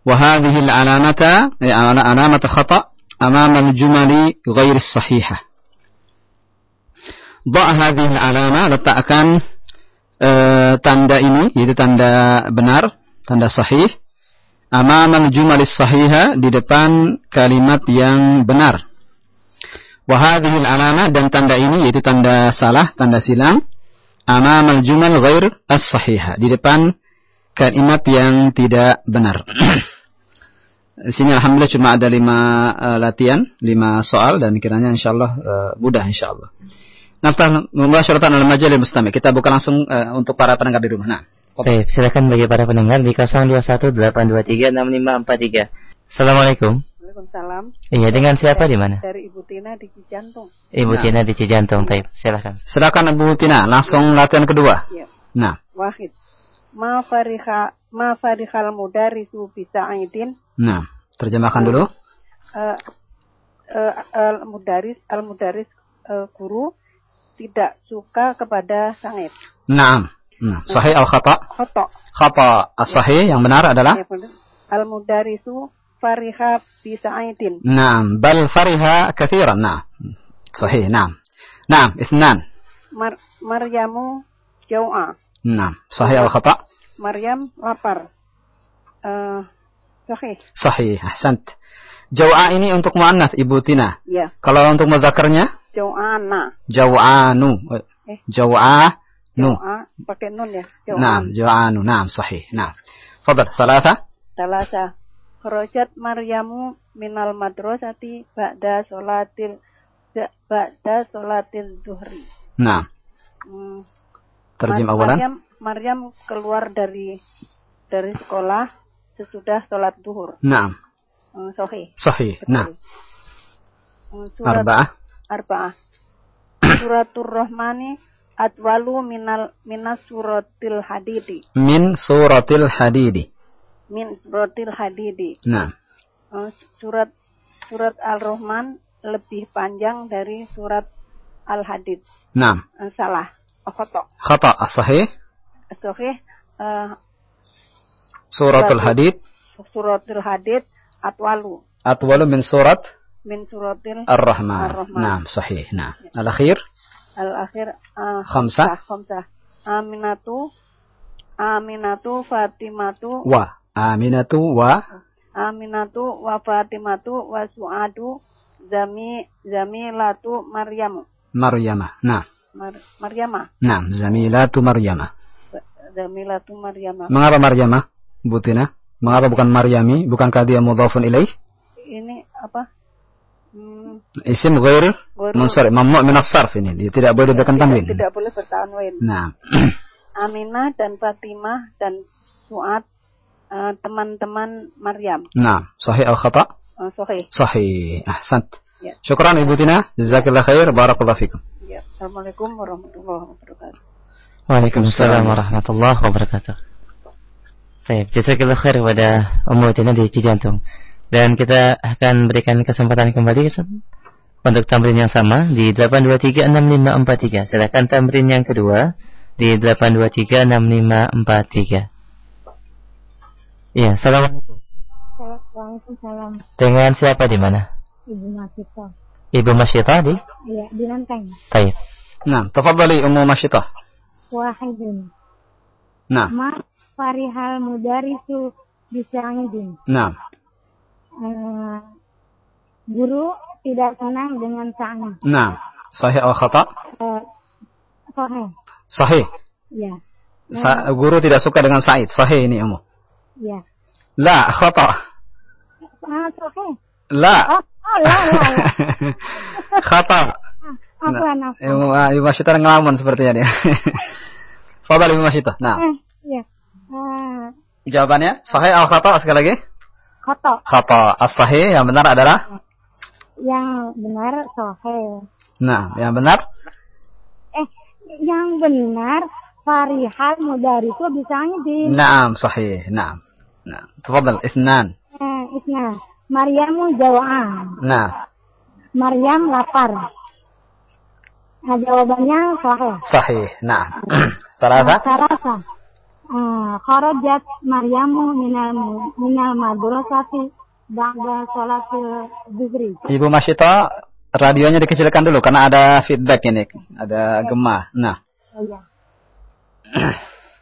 wa hadhihi al-alamata eh, alamata khata' أمام الجمل غير الصحيحة ضع هذه العلامة letakkan uh, tanda ini yaitu tanda benar tanda sahih أمام الجمل الصحيحة di depan kalimat yang benar وهذه العلامة dan tanda ini yaitu tanda salah tanda silang amam al-jumal ghair as-sahiha di depan kalimat yang tidak benar. sini alhamdulillah cuma ada lima uh, latihan, lima soal dan kiranya insyaallah uh, mudah insyaallah. Naftah mubasyaratan al-majalil mustami. Kita buka langsung uh, untuk para pendengar di rumah. Nah. Baik, silakan bagi para pendengar di 0218236543. Assalamualaikum. Waalaikumsalam. Iya, dengan siapa di mana? Dari Ibu Tina di Cijantung. Ibu Tina di Cijantung, Taib. Silakan. Silakan Ibu Tina, langsung latihan kedua. Ya. Nah, Wahid. Ma fariha ma farihal mudarisu bisa aidin. nah, terjemahkan dulu. Uh, uh, al mudaris al mudaris uh, guru tidak suka kepada sangit. Naam. Nah, sahih al khata. Khoto. Khata as-sahih yang benar adalah Ya, benar. al mudarisu fariha bisa aidin. Naam, bal fariha kathiran. Nah. Sahih, naam. Naam, ithnan. Mar Maryamu jau'a. Nah, sahih al khata Maryam lapar. Uh, sahih. Sahih, ahsant. Jawa ini untuk muannas Ibu Tina. Ya. Kalau untuk mazakarnya? Jawana. Jawanu. Eh. Jawa Jau'anu. Pakai nun ya. Jau'an. Nah, jau'anu. Nah, sahih. Nah. Fadal, salasa. Salasa. Rojat Maryamu minal madrasati ba'da solatil ba'da solatil duhri. Nah. Hmm. Terjem awalan. Maryam, Maryam keluar dari dari sekolah sesudah sholat duhur. Naam. Hmm, sahih. Sahih. Nah. Arba'ah. Arba'ah. Suratul Rahmani atwalu minal minas suratil hadidi. Min suratil hadidi. Min suratil hadidi. Nah. Surat surat Al-Rahman lebih panjang dari surat Al-Hadid. Nah. Salah. Oh, khotok. خطأ الصحيح Sahih. eh, سورة الحديد suratil Hadid atwalu أطول من سورة min suratil الرحمن Ar-Rahman. نعم صحيح نعم الأخير Al-akhir eh, Khamsah. khamsah, khamsah. Aminatu Aminatu Fatimatu وآمنة و Aminatu wa Fatimatu wa Su'adu Zami Zamilatu Maryamu مريم نعم Mar Maryama. Nah, Zamilatu Maryama. Zamilatu Maryama. Mengapa Maryama? Butina. Mengapa bukan Maryami? Bukankah dia mudhafun ilaih? Ini apa? Hmm. Isim ghair munsharif. mamnu min as-sarf ini. Dia tidak boleh diberikan tanwin. Tidak boleh bertanwin. Nah. Aminah dan Fatimah dan Suad uh, teman-teman Maryam. Nah, sahih al khata? Uh, eh, sahih. Sahih. Ahsant. Ya. Syukran Ibu Tina. Jazakallah khair. Barakallahu fikum. Ya. Assalamualaikum warahmatullahi wabarakatuh. Waalaikumsalam warahmatullahi wabarakatuh. Baik, jazakallah khair kepada Ummu Tina di Cijantung. Dan kita akan berikan kesempatan kembali untuk tamrin yang sama di 8236543. Silakan tamrin yang kedua di 8236543. Iya, assalamualaikum. Waalaikumsalam. Dengan siapa di mana? Ibu Masito. Ibu Masyita di? Iya, di Lanteng. Taib. Nah, tafadhali Ummu Masyitah. Wahidun. Nah, Ma farihal mudarisu bisa'idin. nah. Eh, guru tidak senang dengan Sa'id. Nah, sahih atau khata? Eh, Sahih. Sahih. Ya. Sa- guru tidak suka dengan Said. Sahih ini Ummu. Ya. La, khata. Ah, Sahih. La. Oh, oh la, la, la. khata. Nah. Ibu, ah, Ibu Masyitah ngelamun sepertinya dia. Fadal Ibu Masyitah. Nah, Eh, ya. Eh, jawabannya sahih atau khata sekali lagi? kotor. Khata. As-sahih yang benar adalah Yang benar Sahih. Nah, yang benar Eh, yang benar farihal mudarisu bisa'idin. Naam, sahih. Naam. Nah, tafadhal ithnan. Eh, isna. Maryamu jawaan. Nah, Maryam lapar. Nah, jawabannya sahih. sahih. Nah. Salasa? Sarasa. Uh, kharajat Maryamu minal minal madrasati ba'da sholatil zuhri. Ibu Masyita, radionya dikecilkan dulu karena ada feedback ini. Ada gema. Nah, Oh, iya.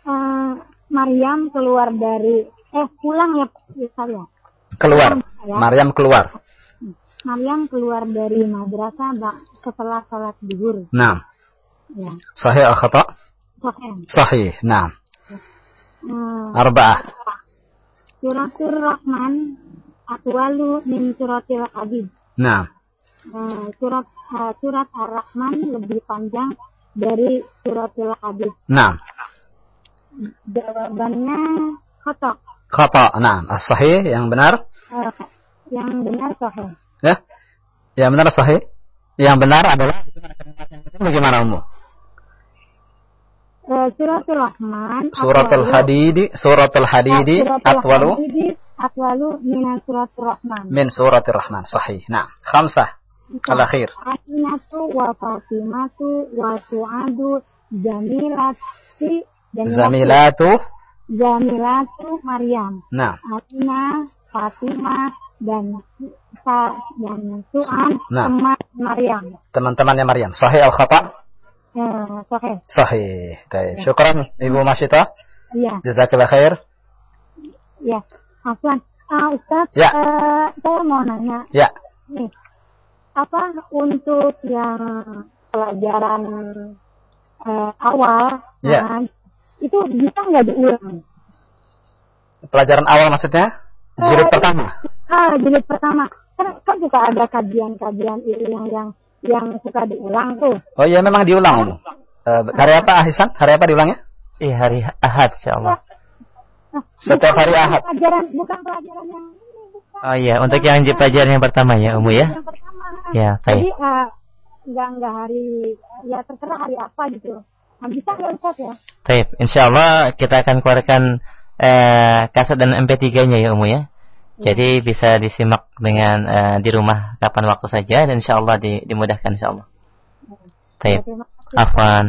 Eh, Maryam keluar dari eh pulang ya, ya saya. Keluar. Ya. Maryam keluar. Maryam keluar dari madrasah setelah sholat zuhur. Nah, Ya. sahih atau khata? Sahih. Sahih. Nah, Eh, arba'ah. Suratul Rahman atwalu min suratil Hadid. Nah, Eh, surat eh, surat Ar-Rahman lebih panjang dari suratul Hadid. nah. Jawabannya kotak. Khata. Nah, as-sahih yang benar. Eh, yang benar sahih. Ya. Yang benar sahih. Yang benar adalah bagaimana umum? Eh, suratul Rahman Suratul atwalu- Hadidi, Suratul Hadidi Suratul atwalu Hadid atwalu min suratul Rahman. min Suratul Rahman. Sahih. Nah, khamsah. Al-akhir. Aminatu wa Fatimatu wa Su'adu Jamilati dan Zamilatu. Jamilatu Maryam. Nah, Atina, Fatimah dan Sa dan Su'ad Nah. teman Maryam. teman-temannya Maryam. Sahih al khata? Eh, sahih. Sahih. Baik. Syukran Ibu Masyita. Iya, Jazakallah khair. iya. Afwan. Ah, Ustaz, Ya. eh, saya mau nanya. Ya. Nih, apa untuk yang pelajaran eh, awal, Ya. nah, itu bisa nggak diulang? Pelajaran awal maksudnya? Jilid Eh, pertama. Ah, jilid pertama. Kan, kan suka ada kajian-kajian yang yang yang suka diulang tuh. Oh iya memang diulang. Eh, hari apa Ahsan? Hari apa diulangnya? Iya, hari Ahad insyaallah. Setiap hari Ahad. Pelajaran bukan pelajaran yang Oh iya, untuk yang di pelajaran yang pertama ya, Umu ya. Ya, jadi baik. eh, nggak nggak hari ya terserah hari apa gitu. Nah, bisa nggak Ustaz ya? Baik, insyaallah kita akan keluarkan eh, kaset dan MP3-nya ya, Umu ya. Jadi bisa disimak dengan eh, di rumah kapan waktu saja dan insyaallah di, dimudahkan insyaallah. Baik. Terima kasih. Afwan.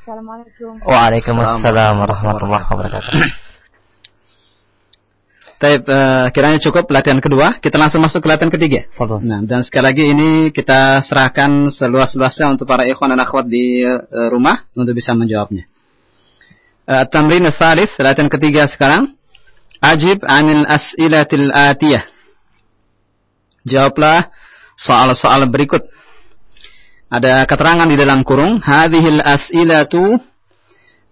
Assalamualaikum. Waalaikumsalam warahmatullahi wabarakatuh. Baik, eh, kiranya cukup latihan kedua. Kita langsung masuk ke latihan ketiga. Nah, dan sekali lagi ini kita serahkan seluas-luasnya untuk para ikhwan dan akhwat di eh, rumah untuk bisa menjawabnya uh, tamrin salis, latihan ketiga sekarang. Ajib anil as'ilatil atiyah. Jawablah soal-soal berikut. Ada keterangan di dalam kurung, hadhil as'ilatu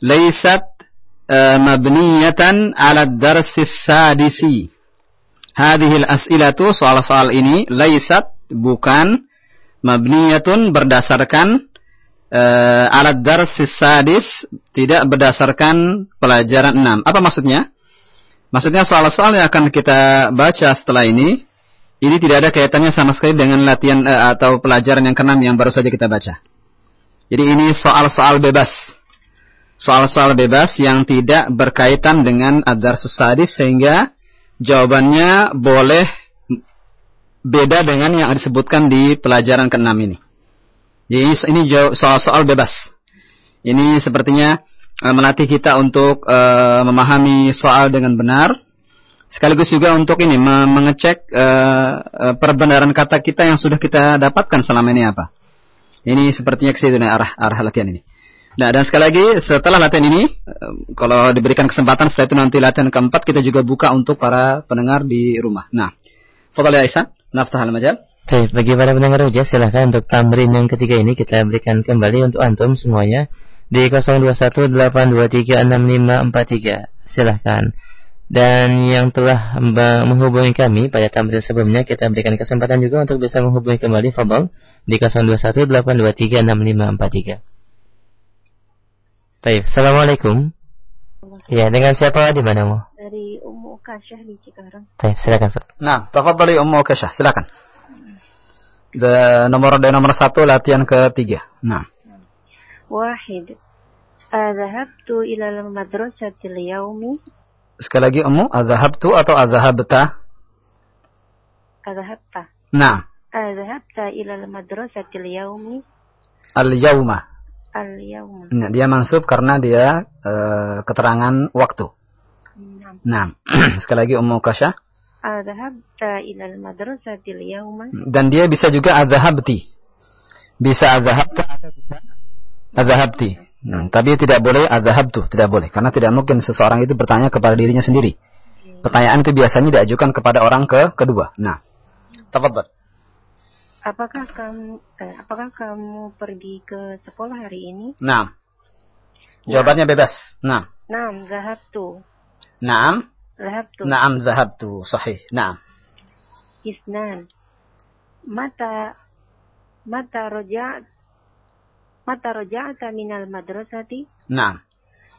laysat eh, mabniyatan 'ala darsis sadisi. Hadhil as'ilatu soal-soal ini laysat bukan mabniyatun berdasarkan uh, alat darsis sadis tidak berdasarkan pelajaran 6. Apa maksudnya? Maksudnya soal-soal yang akan kita baca setelah ini ini tidak ada kaitannya sama sekali dengan latihan uh, atau pelajaran yang keenam yang baru saja kita baca. Jadi ini soal-soal bebas. Soal-soal bebas yang tidak berkaitan dengan adar sadis sehingga jawabannya boleh beda dengan yang disebutkan di pelajaran keenam ini. Jadi ini soal-soal bebas. Ini sepertinya uh, melatih kita untuk uh, memahami soal dengan benar. Sekaligus juga untuk ini mengecek uh, perbenaran kata kita yang sudah kita dapatkan selama ini apa. Ini sepertinya ke situ arah arah latihan ini. Nah, dan sekali lagi setelah latihan ini, kalau diberikan kesempatan setelah itu nanti latihan keempat kita juga buka untuk para pendengar di rumah. Nah, Fadal Aisyah, naftah al-majal. Baik, bagi para pendengar saja silahkan untuk tamrin yang ketiga ini kita berikan kembali untuk antum semuanya di 0218236543. Silahkan. Dan yang telah menghubungi kami pada tamrin sebelumnya kita berikan kesempatan juga untuk bisa menghubungi kembali Fadal di 0218236543. Baik, Assalamualaikum. Ya, dengan siapa di mana mu? Dari Ummu Kasyah di Cikarang. Baik, silakan. Nah, tafadhali Ummu Kasyah, silakan. The nomor the nomor satu latihan ketiga. Nah. Wahid. Adhabtu ila al-madrasati al-yaumi. Sekali lagi Ummu, adhabtu atau adhabta? Adhabta. Nah. Adhabta ila al-madrasati al-yaumi. Al-yauma. Al-yauma. Nah, dia mansub karena dia uh, keterangan waktu. Nah, sekali lagi Ummu Kasya. Adhabta ila al-madrasati al-yauma. Dan dia bisa juga adhabti. Bisa adhabta atau bisa adhabti. Nah, tapi tidak boleh adhabtu, tidak boleh karena tidak mungkin seseorang itu bertanya kepada dirinya sendiri. Pertanyaan itu biasanya diajukan kepada orang ke kedua. Nah, tafadhal. Apakah kamu eh, apakah kamu pergi ke sekolah hari ini? Nah. Jawabannya bebas. Nah. Naam, zahabtu. Naam. Zahabtu. Naam, zahabtu. Sahih. Naam. Isnan. Mata mata roja'at mata roja'ata minal madrasati? Naam.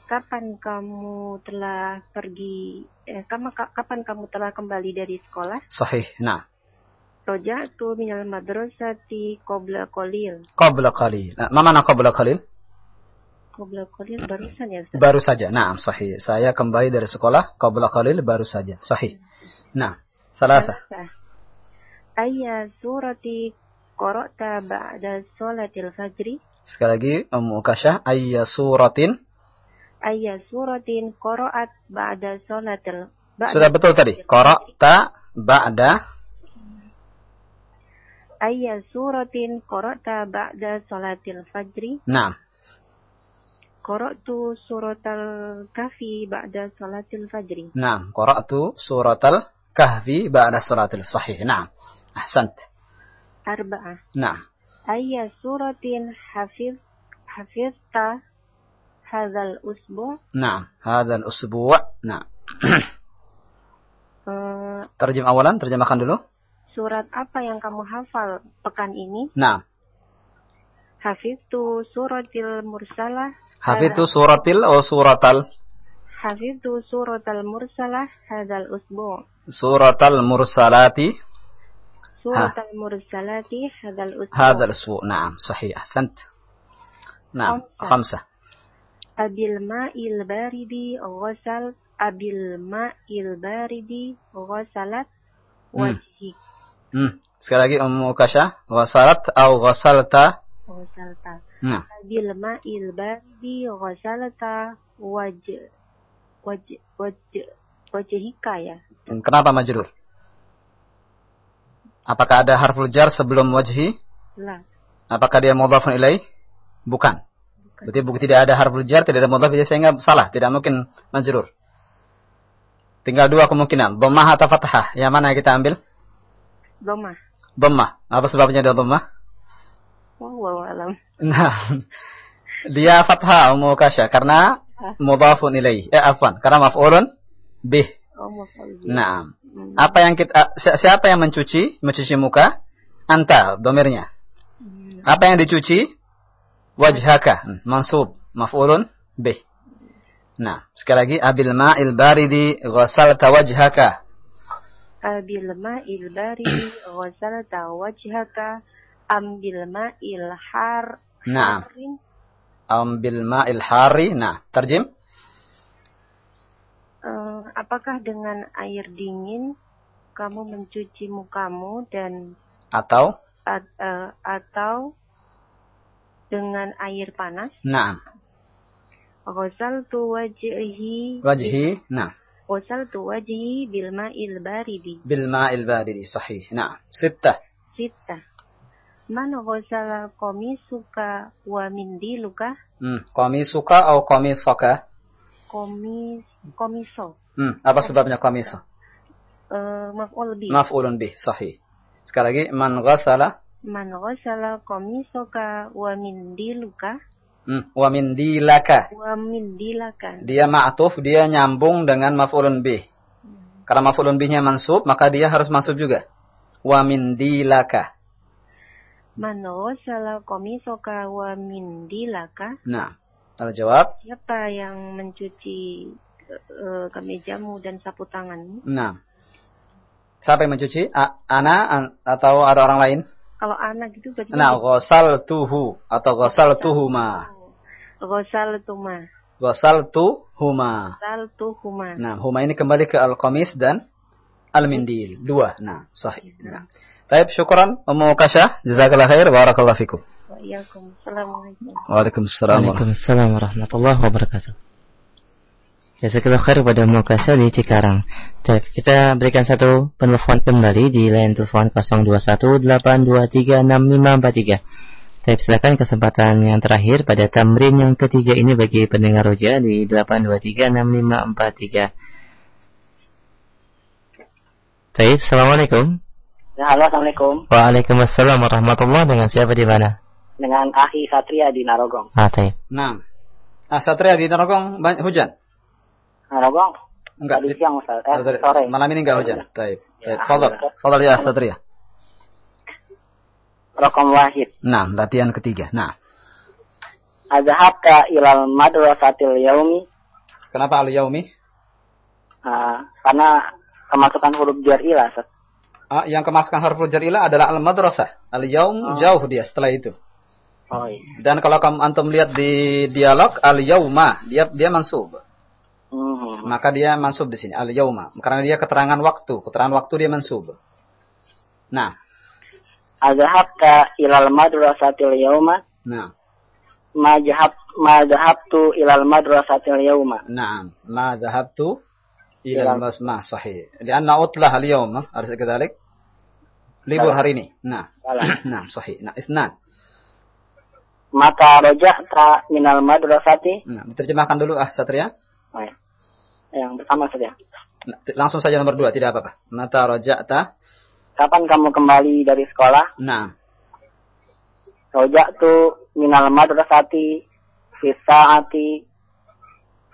Kapan kamu telah pergi eh, kamu, kapan kamu telah kembali dari sekolah? Sahih. Naam. Roja'tu minal madrasati qabla qalil. Qabla qalil. Nah, ma mana qabla qalil? Qabla qalil ya Ustaz? Baru saja. Naam, sahih. Saya kembali dari sekolah qabla qalil baru saja. Sahih. Nah, salasa. Ayya surati qara'ta ba'da sholatil fajri? Sekali lagi, Ummu Kasyah, ayya suratin? Ayya suratin qara'at ba'da sholatil Sudah betul tadi. Qara'ta ba'da ayya suratin qara'ta ba'da salatil fajri? Naam. Qara'tu suratal kahfi ba'da salatil fajri. Naam, qara'tu suratal kahfi ba'da salatil sahih. Naam. Ahsant. Arba'ah. Naam. Ayya suratin hafiz hafizta hadzal usbu'? Naam, hadzal usbu'. Naam. uh, Terjem awalan, terjemahkan dulu surat apa yang kamu hafal pekan ini? Nah. Hafiztu suratil mursalah. Hafiztu suratil atau suratal? Hafiztu suratal mursalah hadal usbu. Suratal mursalati. Suratal mursalati hadal usbu. Hadal usbu. Naam, sahih. Ahsant. Naam, khamsah. Abil ma'il baridi ghasal abil ma'il baridi ghasalat wajhik. Hmm. Sekali lagi Ummu Kasya, wasalat atau ghasalta? Ghasalta. Bil ma'il bardi ghasalta waj waj waj wajhika ya. Kenapa majrur? Apakah ada harful jar sebelum wajhi? La. Apakah dia mudhafun ilaih? Bukan. Bukan. Berarti bukan tidak ada harful jar, tidak ada mudhaf ilaih sehingga salah, tidak mungkin majrur. Tinggal dua kemungkinan, dhammah atau fathah. Yang mana yang kita ambil? Dhammah. Dhammah. Apa sebabnya dia dhammah? Nah, dia fathah Ummu Kasya karena mudhafun ilaih. Eh afwan, karena maf'ulun bih. Oh. Nah, hmm. apa yang kita siapa yang mencuci? Mencuci muka? Anta, domirnya. Hmm. Apa yang dicuci? wajhaka Hmm, mansub maf'ulun bih. Nah, sekali lagi abil ma'il baridi ghasalta wajhaka. Abil ma'il baridi ghasalta wajhaka am bil ma'il har Naam. harin Am bil ma'il hari. Nah, terjem. Eh, apakah dengan air dingin kamu mencuci mukamu dan Atau at- eh, atau dengan air panas? Naam. Ghasaltu wajhi Wajhi. Nah, Ghasaltu wajhi bil ma'il baridi. bil ma'il baridi. Sahih. Nah, sittah. Sita. Man ghasala qamisuka wa mindiluka? Hmm, qamisuka atau qamisaka? Komis komiso. Hmm, apa sebabnya qamisu? Eh, maf'ul bi. Maf'ulun bih. Sahih. Sekali lagi man ghasala Man ghasala qamisoka wa mindiluka hmm, wa min dilaka. wa mindilaka. Dia ma'tuf, dia nyambung dengan maf'ulun bih. Karena maf'ulun bihnya mansub, maka dia harus mansub juga. Wa min dilaka. Man ghasala qamisoka wa mindilaka? Nah, kalau jawab, Siapa yang mencuci eh, kemejamu dan sapu tanganmu? nah. Siapa yang mencuci? A- ana an- atau ada orang lain? Kalau anak gitu berarti Nah, ghasal tuhu atau ghasal tuhuma. ghasal tuma. Ghasal tuhuma. Ghasal tuhuma. Nah, huma ini kembali ke al-qamis dan al-mindil. Dua. Nah, sahih. Nah. Taib, syukran. Ummu Kasyah. Jazakallah khair. Barakallah fikum. Waalaikumsalam. Waalaikumsalam warahmatullahi wabarakatuh. Jazakallah khair pada Mukasa di Cikarang. Baik, kita berikan satu penelpon kembali di line telepon 0218236543. Baik, silakan kesempatan yang terakhir pada tamrin yang ketiga ini bagi pendengar roja di 8236543. Baik, Assalamualaikum. Ya, halo, Assalamualaikum. Waalaikumsalam warahmatullahi dengan siapa di mana? Dengan Ahi Satria di Narogong. Ah. Nah. Ah, Satria di Narogong banyak hujan? Narogong? Enggak. Tadi siang, Ustaz. Eh, sore. Malam ini enggak hujan. Taib. Ya, Taib. Fadal. Fadal ya Satria. Rokom Wahid. Nah, latihan ketiga. Nah, Azhabka ilal madrasatil yaumi. kenapa al-yaumi? Ah, karena kemasukan huruf jar ilah, Ustaz. Ah, yang kemasukan huruf jar ilah adalah al-madrasah. Al-yaum jauh dia setelah itu. Oh iya. Dan kalau kamu antum lihat di dialog al-yauma, dia dia mansub. Mhm. Maka dia mansub di sini al-yauma karena dia keterangan waktu, keterangan waktu dia mansub. Nah, Azhabka ilal madrasatil yauma. nah, Ma jahab ma jahabtu ilal madrasatil yauma. نعم ما ذهبت إلى المسمع صحيح لأن أطلع اليوم أليس كذلك Libur hari ini nah nah sahih nah isnan Mata roja'ta minal madrasati. nah diterjemahkan dulu ah Satria Oh, iya. Yang pertama saja. Nah, langsung saja nomor dua tidak apa-apa mata roja'ta Kapan kamu kembali dari sekolah? nah Roja'tu minal madrasati fi sa'ati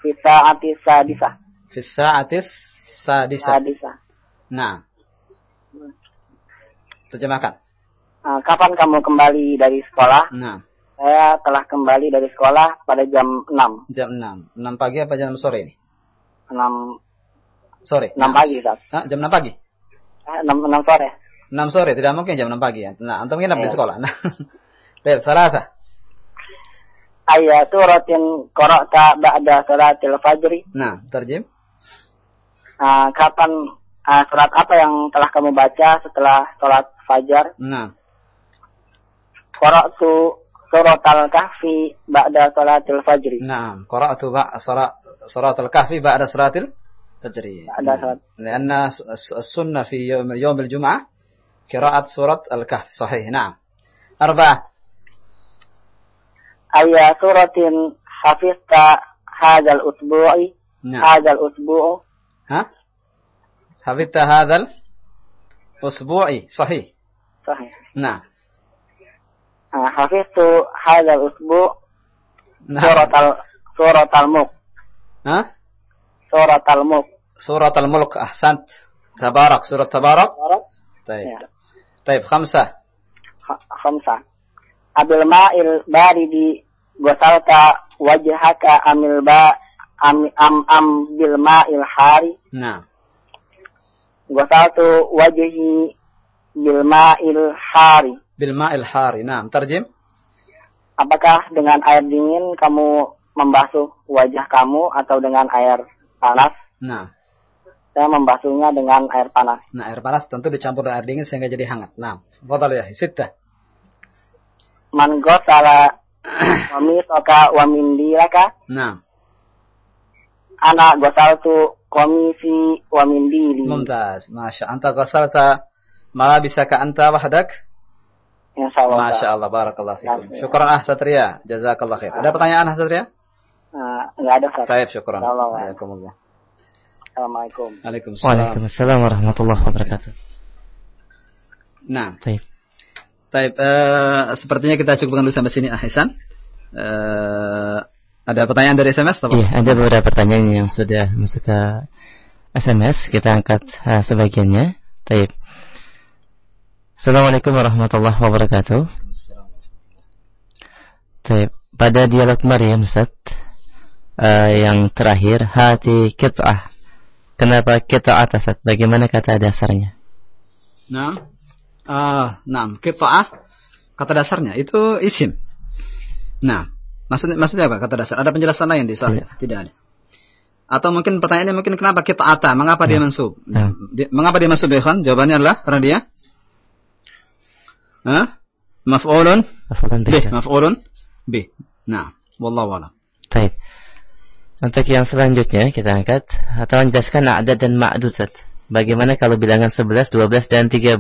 fi sa'ati sadisa. fi sa'atis sadisa Sadisa. nah terjemahkan Ah, kapan kamu kembali dari sekolah? nah Saya telah kembali dari sekolah pada jam 6. jam 6 6 pagi apa jam sore ini 6 sore 6 pagi, Ustaz. ah, jam 6 pagi Eh, 6, 6 sore. 6 sore tidak mungkin jam 6 pagi ya nah antum nginap di Iya. sekolah nah Baik, salasa. Ayat suratin qara'ta ba'da salatil fajri. Nah, terjem. Ah, kapan ah, surat apa yang telah kamu baca setelah sholat fajar? Nah, Qara'tu surat al-kahfi ba'da salatil fajri. نعم قرأت بع- صلاة صلاة الكهف بعد صلاة الفجر بعد صلاة لأن الس- الس- السنة في يوم, يوم الجمعة قراءة سورة الكهف صحيح نعم أربعة Ayat suratin hafizta hadzal usbu'i. نعم Hadzal usbu'u. ها حفظت هذا الأسبوع صحيح Sahih. نعم Ah, hafiztu hadzal usbu' surat نعم al surat al-mulk. ها Surat al-mulk. سورة الملك أحسنت تبارك سورة تبارك طيب Ya. طيب خمسة Kha- Khamsah. Abil ma'il baridi Gosalta wajhaka amil ba am am, am bil ma'il hari. Nah. Gosaltu wajhi bil ma'il hari. Bil ma'il hari. Nah, terjem. Apakah dengan air dingin kamu membasuh wajah kamu atau dengan air panas? Nah. Saya membasuhnya dengan air panas. Nah, air panas tentu dicampur dengan air dingin sehingga jadi hangat. Nah, fadal ya, sittah. Man gosala wamisaka wamindilaka. Nah. Ana gosaltu komisi wamindili. Mumtaz. Masya Anta ghasalta malabisaka anta wahdak? Insyaallah. Masya Allah. Barakallah fikum. Syukran ah Satria. Jazakallah khair. Ada pertanyaan ah Satria? Nah, enggak ada Ustaz. Baik, syukran. Waalaikumsalam. Assalamualaikum. Waalaikumsalam. Waalaikumsalam warahmatullahi wabarakatuh. Nah. Baik. Baik, eh, sepertinya kita cukupkan dulu sampai sini, Ah Ihsan. Eh, ada pertanyaan dari SMS? Apa? Iya, ada beberapa pertanyaan yang sudah masuk ke SMS. Kita angkat uh, sebagiannya. Baik. Assalamualaikum warahmatullahi wabarakatuh. Baik. Pada dialog Maryam, Ustaz, uh, yang terakhir, hati kit'ah. Kenapa kit'ah Ustaz? Bagaimana kata dasarnya? Nah, uh, nah, kit'ah, kata dasarnya itu isim. Nah, maksudnya, maksudnya apa kata dasar? Ada penjelasan lain di soal? Tidak. Tidak ada. Atau mungkin pertanyaannya mungkin kenapa kita ata? Mengapa dia mansub? Nah. Dia- mengapa dia mansub ya kan? Jawabannya adalah karena dia Maf'ulun bih, bih. maf'ulun bih. Nah, wallahu a'lam. Baik. Untuk yang selanjutnya kita angkat atau menjelaskan a'dad dan ma'dud Ustaz. Bagaimana kalau bilangan 11, 12 dan 13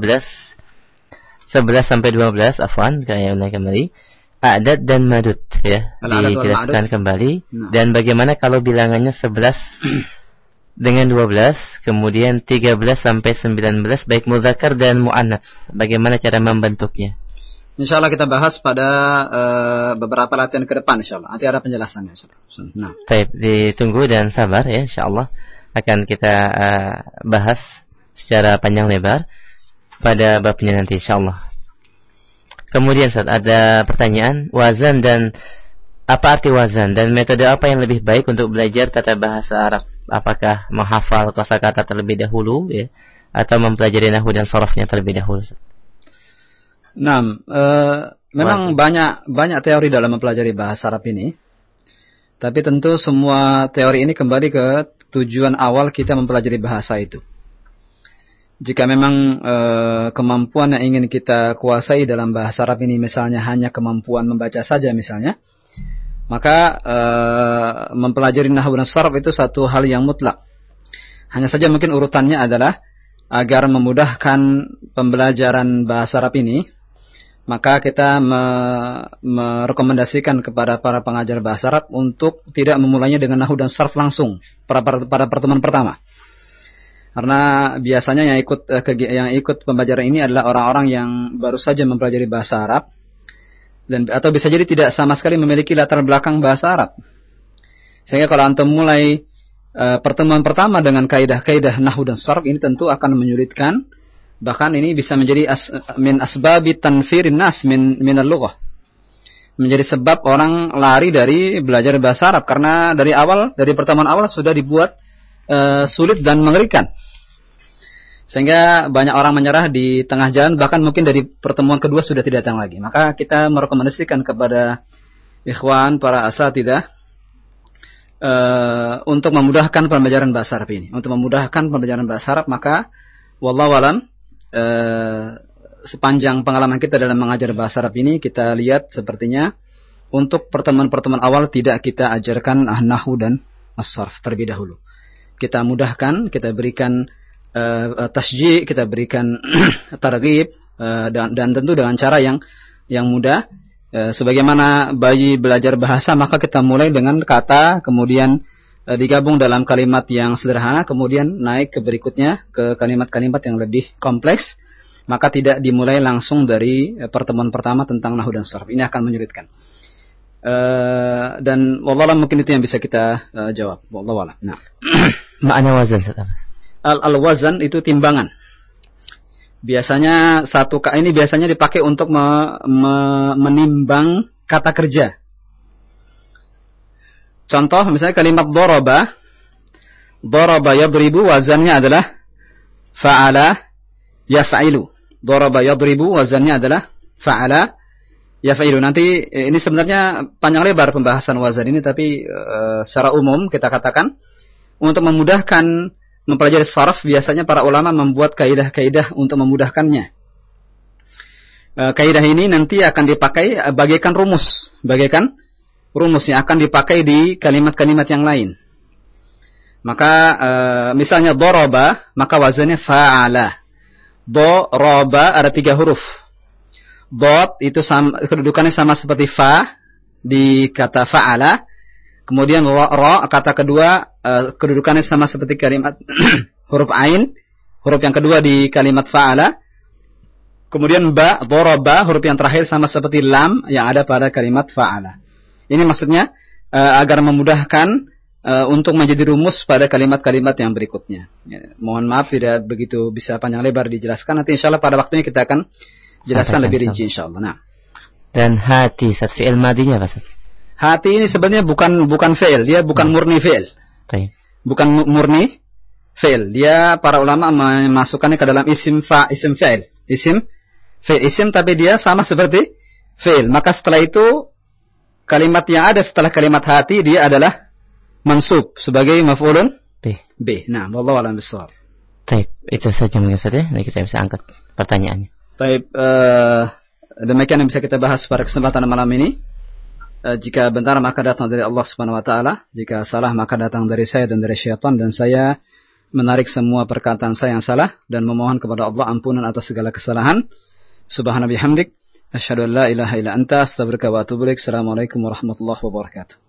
11 sampai 12 afwan kayak ulang kembali. A'dad dan madud ya. Dijelaskan kembali Nah. dan bagaimana kalau bilangannya 11 dengan 12 kemudian 13 sampai 19 baik muzakkar dan muannats. Bagaimana cara membentuknya? Insya Allah kita bahas pada eh, beberapa latihan ke depan insya Allah. Nanti ada penjelasannya insya Allah. Nah, Baik, ditunggu dan sabar ya insyaallah akan kita uh, bahas secara panjang lebar pada babnya nanti insyaallah. Kemudian saat ada pertanyaan wazan dan apa arti wazan dan metode apa yang lebih baik untuk belajar tata bahasa Arab? Apakah menghafal kosakata terlebih dahulu ya atau mempelajari nahwu dan sorofnya terlebih dahulu? Nah, eh, memang banyak banyak teori dalam mempelajari bahasa Arab ini. Tapi tentu semua teori ini kembali ke tujuan awal kita mempelajari bahasa itu. Jika memang eh, kemampuan yang ingin kita kuasai dalam bahasa Arab ini misalnya hanya kemampuan membaca saja misalnya, maka eh, mempelajari nahwu dan sarf itu satu hal yang mutlak. Hanya saja mungkin urutannya adalah agar memudahkan pembelajaran bahasa Arab ini, maka kita me- merekomendasikan kepada para pengajar bahasa Arab untuk tidak memulainya dengan nahwu dan sarf langsung pada, pada, pertemuan pertama. Karena biasanya yang ikut eh, yang ikut pembelajaran ini adalah orang-orang yang baru saja mempelajari bahasa Arab dan atau bisa jadi tidak sama sekali memiliki latar belakang bahasa Arab. Sehingga kalau antum mulai eh, pertemuan pertama dengan kaidah-kaidah nahwu dan sarf ini tentu akan menyulitkan bahkan ini bisa menjadi as, min asbabi tanfirin nas min min lughah menjadi sebab orang lari dari belajar bahasa Arab. Karena dari awal dari pertemuan awal sudah dibuat eh, sulit dan mengerikan sehingga banyak orang menyerah di tengah jalan bahkan mungkin dari pertemuan kedua sudah tidak datang lagi maka kita merekomendasikan kepada ikhwan para asatidah eh, untuk memudahkan pembelajaran bahasa Arab ini untuk memudahkan pembelajaran bahasa Arab maka wallahu alam eh, sepanjang pengalaman kita dalam mengajar bahasa Arab ini kita lihat sepertinya untuk pertemuan-pertemuan awal tidak kita ajarkan ah, nahwu dan as-sarf terlebih dahulu. Kita mudahkan, kita berikan uh, tasji, kita berikan targhib uh, dan, dan tentu dengan cara yang yang mudah. Uh, sebagaimana bayi belajar bahasa maka kita mulai dengan kata kemudian uh, digabung dalam kalimat yang sederhana kemudian naik ke berikutnya ke kalimat-kalimat yang lebih kompleks maka tidak dimulai langsung dari pertemuan pertama tentang nahwu dan sarf ini akan menyulitkan Uh, dan wallah mungkin itu yang bisa kita uh, jawab. Wallah Nah. Makna wazan Ustaz. Al al wazan itu timbangan. Biasanya satu ka ini biasanya dipakai untuk me, me, menimbang kata kerja. Contoh misalnya kalimat doroba. Doroba yadribu wazannya adalah fa'ala yaf'ilu. Doroba yadribu wazannya adalah fa'ala yaf'ilu. Nanti ini sebenarnya panjang lebar pembahasan wazan ini tapi uh, secara umum kita katakan untuk memudahkan mempelajari saraf biasanya para ulama membuat kaidah-kaidah untuk memudahkannya. Uh, kaidah ini nanti akan dipakai bagaikan rumus, bagaikan rumus yang akan dipakai di kalimat-kalimat yang lain. Maka uh, misalnya doroba, maka wazannya fa'ala. Doroba ada tiga huruf. Dot itu sama, kedudukannya sama seperti fa di kata fa'ala. Kemudian ro kata kedua uh, kedudukannya sama seperti kalimat huruf ain. Huruf yang kedua di kalimat fa'ala. Kemudian ba, doroba, huruf yang terakhir sama seperti lam yang ada pada kalimat fa'ala. Ini maksudnya uh, agar memudahkan uh, untuk menjadi rumus pada kalimat-kalimat yang berikutnya. Ya, mohon maaf tidak begitu bisa panjang lebar dijelaskan. Nanti insya Allah pada waktunya kita akan jelaskan lebih rinci insya Allah. Nah. Dan hati saat fi'il madinya Sat? Hati ini sebenarnya bukan bukan fi'il, dia bukan hmm. murni fi'il. Bukan murni fi'il. Dia para ulama memasukkannya ke dalam isim fa isim fi'il. Isim fi'il isim tapi dia sama seperti fi'il. Maka setelah itu kalimat yang ada setelah kalimat hati dia adalah mansub sebagai maf'ulun B. B. Nah, wallahu a'lam bishawab. Baik, itu saja mungkin saja. Nanti kita bisa angkat pertanyaannya. Baik, uh, demikian yang bisa kita bahas pada kesempatan malam ini. Uh, jika benar maka datang dari Allah Subhanahu wa taala, jika salah maka datang dari saya dan dari syaitan dan saya menarik semua perkataan saya yang salah dan memohon kepada Allah ampunan atas segala kesalahan. Subhanahu bihamdik, asyhadu an la ilaha illa anta astaghfiruka wa atubu ilaik. Assalamualaikum warahmatullahi wabarakatuh.